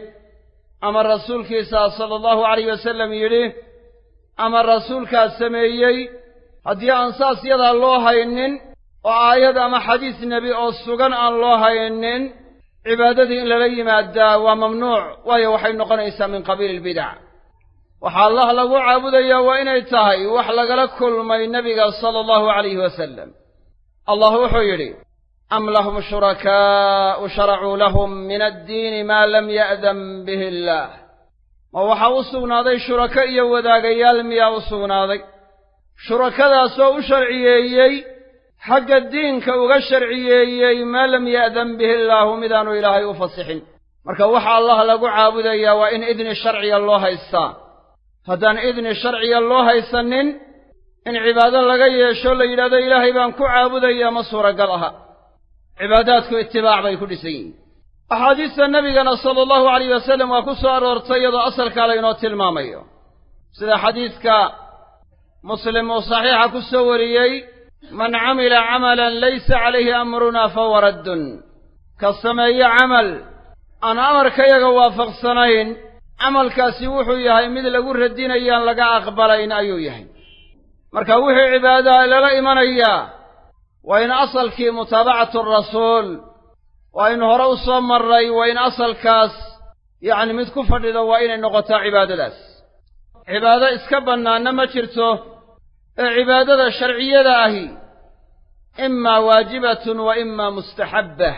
ama rasuulkiisa sala allahu alayh wasallam yidhi ama rasuulkaas sameeyey haddii aan saas yadaa loo haynin oo aayad ama xadiis nebi oo sugan aan loo haynin cibaadadii in lala yimaadaa waa mamnuuc waayo waxay noqonaysaa min qabiili ilbidac waxaa allah lagu caabudayaa waa inay tahay wax lagala kulmay nebiga sala allahu calayhi wasalam allah wuxuu yidhi am lahum shurakaa'u sharacuu lahum min addiini maa lam ya'dan bihi illaah ma waxaa u sugnaaday shurako iyo wadaagayaal miyaa u sugnaaday. Shurakadaasoo u sharciyeeyey xagga diinka uga sharciyeeyey maa lam ya'dan bihi illaahu midaanu ilaahay u fasixin. Marka waxa allah lagu caabudayaa waa in idni sharciya loo haystaa haddaan idni sharciya loo haysanin in cibaado laga yeesho la yidhahdo ilaahay baan ku caabudayaa ma suuragal aha. Cibaadaadku itibaac bay ku dhisan yihiin. Axaadiista nebigana sala allahu alayh wasallam waa ku soo aroortay iyadoo asalkaa laynoo tilmaamayo. Sida xadiiska muslim uu saxiixa ku soo wariyey man camila camalan laysa calayhi amrunaa fahuwa raddun. Ka sameeye camal aan amarkayaga waafaqsanayn camalkaasi wuxuu yahay mid lagu radinayaan laga aqbalayn ayuu yahay. Marka wixii cibaadaha lala imanayaa waa in asalkii mutaabacatu rasuul waa in hore u soo marray waa in asalkaas yacni mid ku fadhido waa inay noqotaa cibaadadaas. Cibaado iska bannaanna ma jirto ee cibaadada sharciyada ahi imaa waajibatun wa imaa mustaxabbah.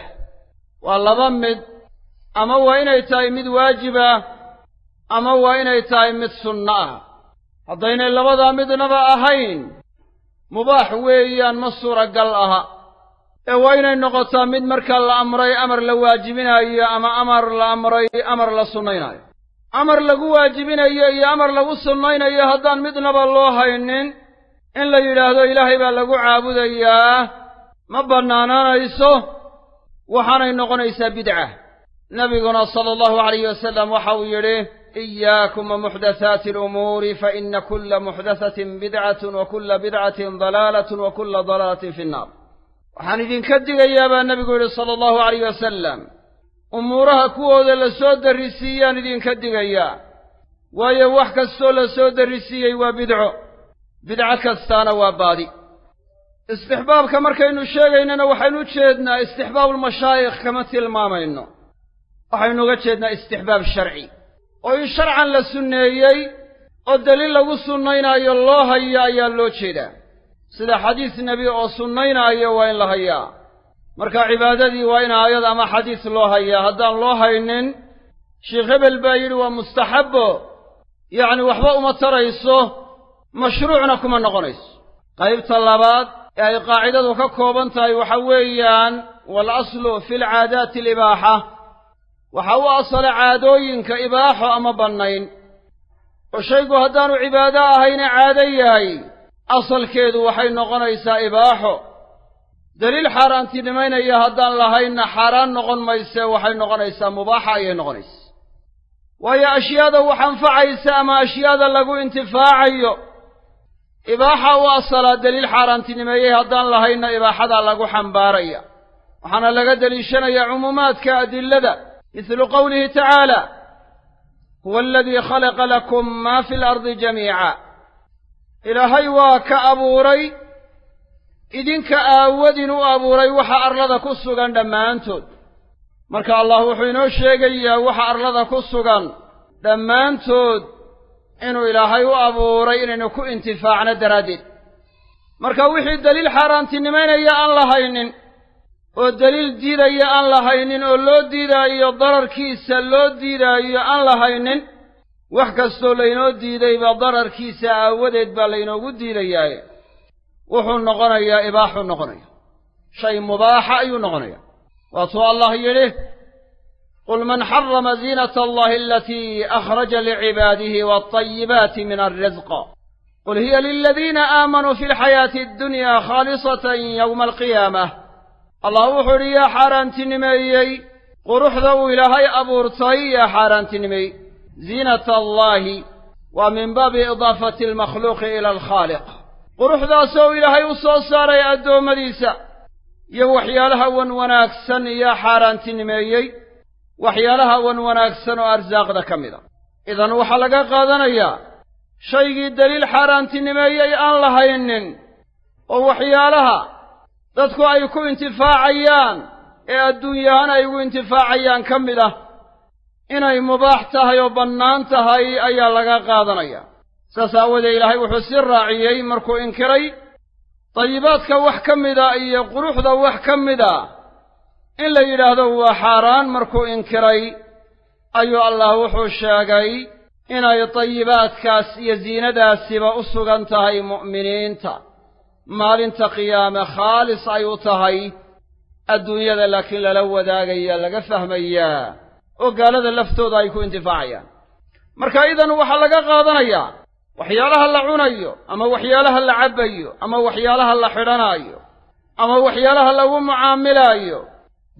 Waa laba mid ama waa inay tahay mid waajiba ama waa inay tahay mid sunno ah. Haddaynay labadaa midnaba ahayn mubaax weeyaan ma suuragal aha. Ee waa inay noqotaa mid markaa la amray amar la waajibinaayo ama amar la amray amar la sunnaynaayo. Amar lagu waajibinayo iyo amar lagu sunnaynayo haddaan midnaba loo haynin in la yidhaahdo ilaahay baa lagu caabudayaa ma bannaanaanayso waxaanay noqonaysaa bidca. Nebiguna sala allahu alayh wasalam waxa uu yidhi fa ina kulla muxdathatin bidcatun wa kulla bidcatin dalaalatun wa kulla dalaalatin fi nnaar waxaan idinka digayaa baa nebigu yidhi sala allahu alayh wasalam umuuraha kuwooda la soo darrisiiyaan idinka digayaa waayo wax kastoo la soo darrisiiyey waa bidco bidco kastaana waa baadi istixbaabka markaynu sheegaynana waxaynu u jeednaa istixbaabulmashaayikh kama tilmaamayno waxaynu uga jeednaa istixbaab sharci oo in sharcan la sunneeyey oo deliil lagu sunnaynaayo loo hayo ayaa loo jeedaa. Sida xadiis nebi oo sunnaynaayo waa in la hayaa. Marka cibaadadii waa in aayad ama xadiis loo hayaa. Haddaan loo haynin sheekh hebel baa yidhi waa mustaxabbo yacni waxba uma tarayso mashruucna kuma noqonayso. Qaybta labaad ee ay qaacidadu ka kooban tahay waxa weeyaan wal aslu fi lcaadaati alibaaxa waxa u asala caadooyinka ibaaxo ama bannayn. Oo shaygu haddaanu cibaado ahayne caado yahay asalkeedu waxay noqonaysaa ibaaxo. Deliil xaaraantinimaynaya haddaan lahaynna xaaraan noqon maysee waxay noqonaysaa mubaaxa ayay noqonaysa. Waayo ashyaada wax anfacaysa ama ashyaada lagu intifaacayo ibaaxa u asalaa deliil xaaraantinimeeyey haddaan lahaynna ibaaxadaa lagu xambaaraya. Waxaana laga deliishanayaa cumuumaadka adilada mislu qowlihi tacaala huwa aladii khalaqa lakum maa fi alardi jamiica ilaahay waa ka abuuray idinka aawadin u abuuray waxa arlada ku sugan dhammaantood marka allah wuxuu inoo sheegayaa waxa arlada ku sugan dhammaantood inuu ilaahay u abuuray inaynu ku intifaacno daraaddeed marka wixii oo deliil diidaya aan la haynin oo loo diidaayo dararkiisa loo diidaayo aan la haynin wax kastoo laynoo diidayba dararkiisa aawadeed baa laynoogu diidayaaye wuxuu noqonayaa ibaaxuu noqonaya shay mubaaxa ayuu noqonaya waatuu allah yidhi qul man xarama ziinata allahi alatii akhraja licibaadihi waatayibaati min alrisq qul hiya liladiina aamanuu fi lxayaati addunya khaalisatan yowma alqiyaamah allah wuxuu idhi yaa xaaraantinimeeyey quruxda uu ilaahay abuurtay yaa xaaraantinimeey ziinata allaahi waa min baabi idaafati almakhluuqi ila alkhaaliq. Quruxdaasoo ilaahay u soo saaray addoommadiisa iyo waxyaalaha wan wanaagsan yaa xaaraantinimeeyey waxyaalaha wan wanaagsan oo arsaaqda ka mid a idan waxaa laga qaadanayaa shaygii deliil xaaraantinimeeyey aan la haynin oo waxyaalaha dadku ay ku intifaacayaan ee adduunyahaan ay ugu intifaacayaan ka mid ah. Inay mubaax tahay oo bannaan tahay ayaa laga qaadanaya. Saas aawoodee ilaahay wuxuu sii raaciyey markuu inkiray dayibaadka wax ka mida iyo quruxda wax ka mida in la yidhaahdo waa xaaraan markuu inkiray ayuu allah wuxuu sheegay inay dayibaadkaas iyo ziinadaasiba u sugan tahay mu'miniinta maalinta qiyaame khaalis ay u tahay adduunyada laakiin lala wadaagaya laga fahmayaa oo gaalada laftooda ay ku intifaacayaan. Marka idan waxaa laga qaadanayaa waxyaalaha la cunayo ama waxyaalaha la cabbayo ama waxyaalaha la xidhanaayo ama waxyaalaha lagu mucaamilaayo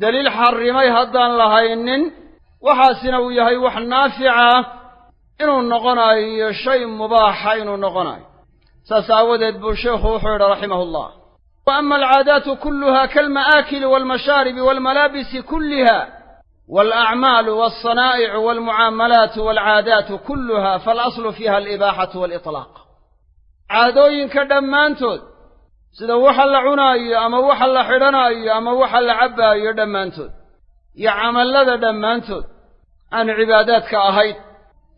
deliil xarrimay haddaan lahaynin waxaasina uu yahay wax naafica inuu noqonayo shay mubaaxa inuu noqonayo saas aawadeed buu sheekhu wuxuu yidhi raximahullah. Wa ama alcaadaatu kulluha kaalma'aakili waalmashaaribi waalmalaabisi kulliha waalacmaalu walsanaa'icu walmucaamalaatu waalcaadaatu kulluha faalaslu fiiha alibaaxatu waalitlaaq caadooyinka dhammaantood sida waxa la cunaayo ama waxa la xidhanaayo ama waxa la cabbaayo dhammaantood iyo camallada dhammaantood aan cibaadaadka ahayd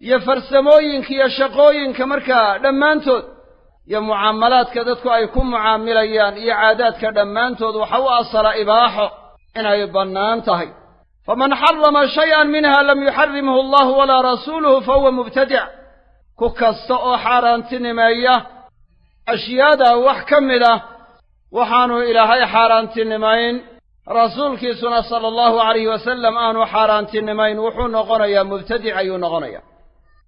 iyo farsamooyinka iyo shaqooyinka markaa dhammaantood iyo mucaamalaadka dadku ay ku mucaamilayaan iyo caadaadka dhammaantood waxa u asala ibaaxo inay bannaan tahay. Faman xarama shay-an minha lam yuxarimhu allahu walaa rasuuluhu fahuwa mubtadic ku kasta oo xaaraantinimeeya ashyaadaa wax ka mid ah waxaanu ilaahay xaaraantinimayn. Rasuulkiisuna sala allahu calayhi wasallam aanu xaaraantinimayn wuxuu noqonayaa mubtadic ayuu noqonayaa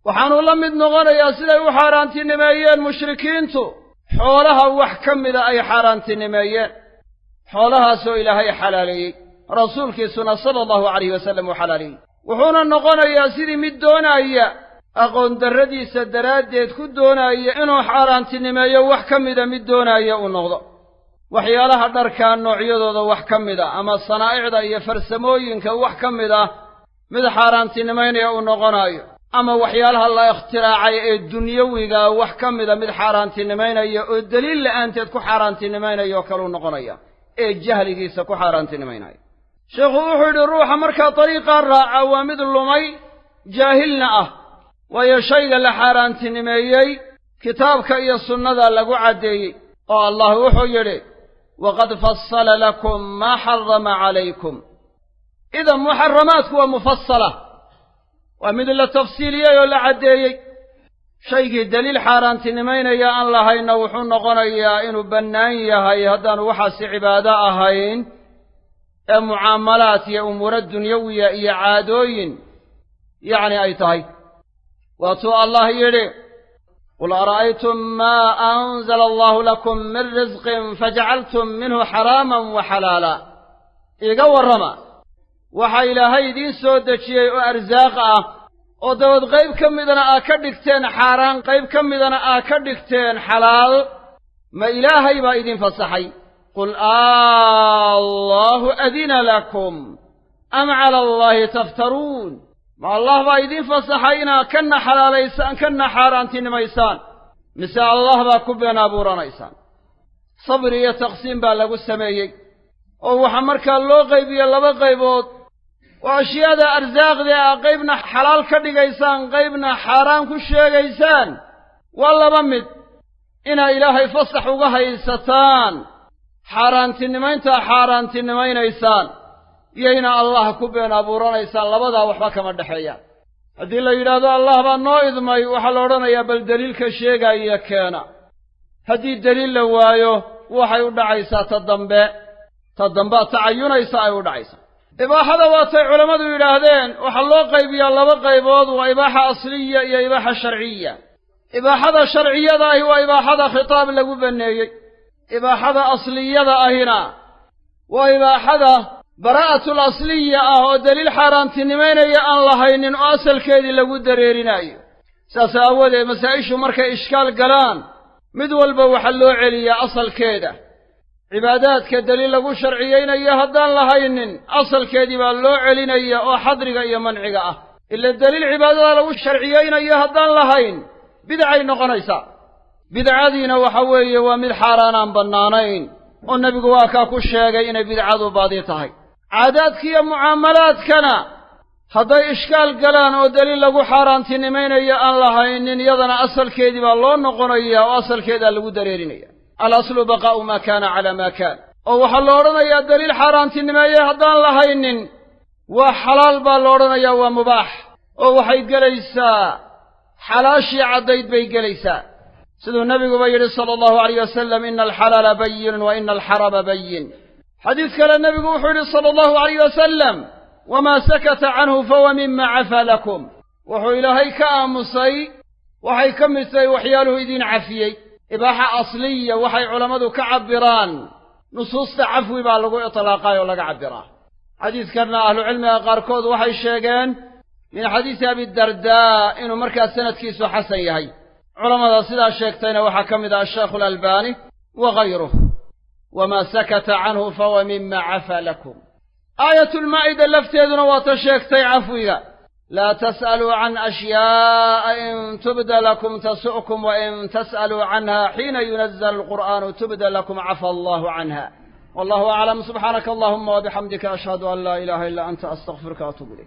waxaanu la mid noqonayaa siday u xaaraantinimeeyeen mushrikiintu. Xoolaha wax ka mida ay xaaraantinimeeyeen. Xoolahaasoo ilaahay xalaaleeyey. Rasuulkiisuna sala allahu calayhi wasallam uu xalaaleeyey. Wuxuuna noqonayaa sidii mid doonaaya aqoon darradiisa daraaddeed ku doonaaya inuu xaaraantinimeeyo wax ka mida mid doonaaya uu noqdo. Waxyaalaha dharkaa noocyadooda wax ka mid a ama sanaa'icda iyo farsamooyinka wax ka mid ah mid xaaraantinimaynaya uu noqonaayo ama waxyaalaha la ikhtiraacay ee dunyawiga wax ka mida mid xaaraantinimaynaya oo deliil la'aanteed ku xaaraantinimaynaya oo kaleu noqonaya ee jahligiisa ku xaaraantinimaynaya sheikhu wuxuu yidhi ruuxa markaa dariiqaa raaca waa mid lumay jaahilna ah waayo shayga la xaaraantinimeeyey kitaabka iyo sunnada lagu caddeeyey. Oo allah wuxuu yidhi waqad fasala lakum maa xarama calaykum. Idan muxaramaadku waa mufasala waa mid la tafsiiliyey oo la caddeeyey. Shaygii deliil xaaraantinimaynaya aan lahayna wuxuu noqonayaa inuu bannaan yahay haddaanu waxaasi cibaado ahayn ee mucaamalaad iyo umuuro dunyawiya iyo caadooyin yacni ay tahay. Waatuu allah yidhi qul ara'aytum maa anzala allahu lakum min risqin fajacaltum minhu xaraaman wa xalaala iiga warrama waxaa ilaahay idiin soo dejiyey oo arsaaq ah oo dabad qayb ka midana aa ka dhigteen xaaraan qayb ka midana aa ka dhigteen xalaal ma ilaahay baa idin fasaxay. Qul allaahu adina lakum am cala allaahi taftaruun. Ma allah baa idiin fasaxay inaad kana xalaalaysaan kana xaaraantinimaysaan. Mise allah baa ku been abuuranaysaan. Sabri iyo taqsiim baa lagu sameeyey oo waxaa markaa loo qaybiye laba qaybood oo ashyaada arsaaqda ah qaybna xalaal ka dhigaysaan qaybna xaaraan ku sheegaysaan waa laba mid. Inaa ilaahay fasax uga haysataan xaaraantinimayntaa xaaraantinimaynaysaan iyo inaa allah ku been abuuranaysaan labadaa waxba kama dhexeeyaan haddii la yidhaahdo allah baa noo idmay waxaa la odhanayaa bal deliilka sheegaaya keena. Haddii deliil la waayo waxay u dhacaysaa ta dambe. Ta dambea tacayunaysa ay u dhacaysaa ibaaxada waatay culammadu yidhaahdeen waxaa loo qaybiyaa laba qaybood waa ibaaxa asliya iyo ibaaxa sharciya. Ibaaxada sharciyada ahi waa ibaaxada khitaab lagu banneeyey ibaaxada asliyada ahina waa ibaaxada baraa'atul asliya ah oo deliil xaaraantinimaynaya aan lahaynin oo asalkeedii lagu dareerinaayo saas aawadeed masaa'ishu markay ishkaal galaan mid walba waxaa loo celiyaa asalkeeda cibaadaadka deliil lagu sharciyeynayo haddaan lahaynin asalkeedii baa loo celinaya oo xadriga iyo manciga ah. Ila deliil cibaadada lagu sharciyeynayo haddaan lahayn bidacay noqonaysaa bidcadiina waxa weeye waa mid xaaraanaan bannaanayn oo nebigu waa kaa ku sheegay inay bidcadu baadi tahay. Caadaadkiiyo mucaamalaadkana hadday ishkaal galaan oo deliil lagu xaaraantinimaynayo aan lahaynin yadana asalkeedii baa loo noqonaya oo asalkeedaa lagu dareerinaya alaslu baqaa'u maa kaana calaa maa kaan oo waxaa la odhanayaa deliil xaaraantinimeeye haddaan lahaynin waa xalaal baa la odhanayaa waa mubaax. Oo waxay gelaysaa xalaashii caddayd bay gelaysaa. Siduu nebiguba yidhi sala allahu alayh wasalam ina alxalaala bayinun wa ina alxarama bayin xadiis kale nebigu wuxuu yidhi sala allahu alayh wasalam wamaa sakata canhu fahuwa mima cafaa lakum. Wuxuu ilaahay ka aamusay waxay ka mid tahay waxyaaluhu idiin cafiyey ibaaxa asliya waxay culammadu ka cabbiraan. Nusuusta cafwi baa lagu itlaaqay oo laga cabbiraa xadiiskanna ahlucilmiga qaarkood waxay sheegeen min xadiisi abidardaa inuu markaas sanadkiisu xasan yahay. Culammada sidaa sheegtayna waxaa ka mid ah asheekhu alalbaani wa gayruh wamaa sakata canhu fahuwa mima cafaa lakum. Aayatulmaa'ida lafteeduna waa ta sheegtay cafwiga tas'aluu can ashyaa'a in tubda lakum tasu'kum wa in tas'aluu canha xiina yunazal alqur'aanu tubda lakum cafa allahu canha wallahu aclam subxaanaka allahuma wabixamdika ashhadu an laa ilaaha illa anta astaqfiruka atuub ilayk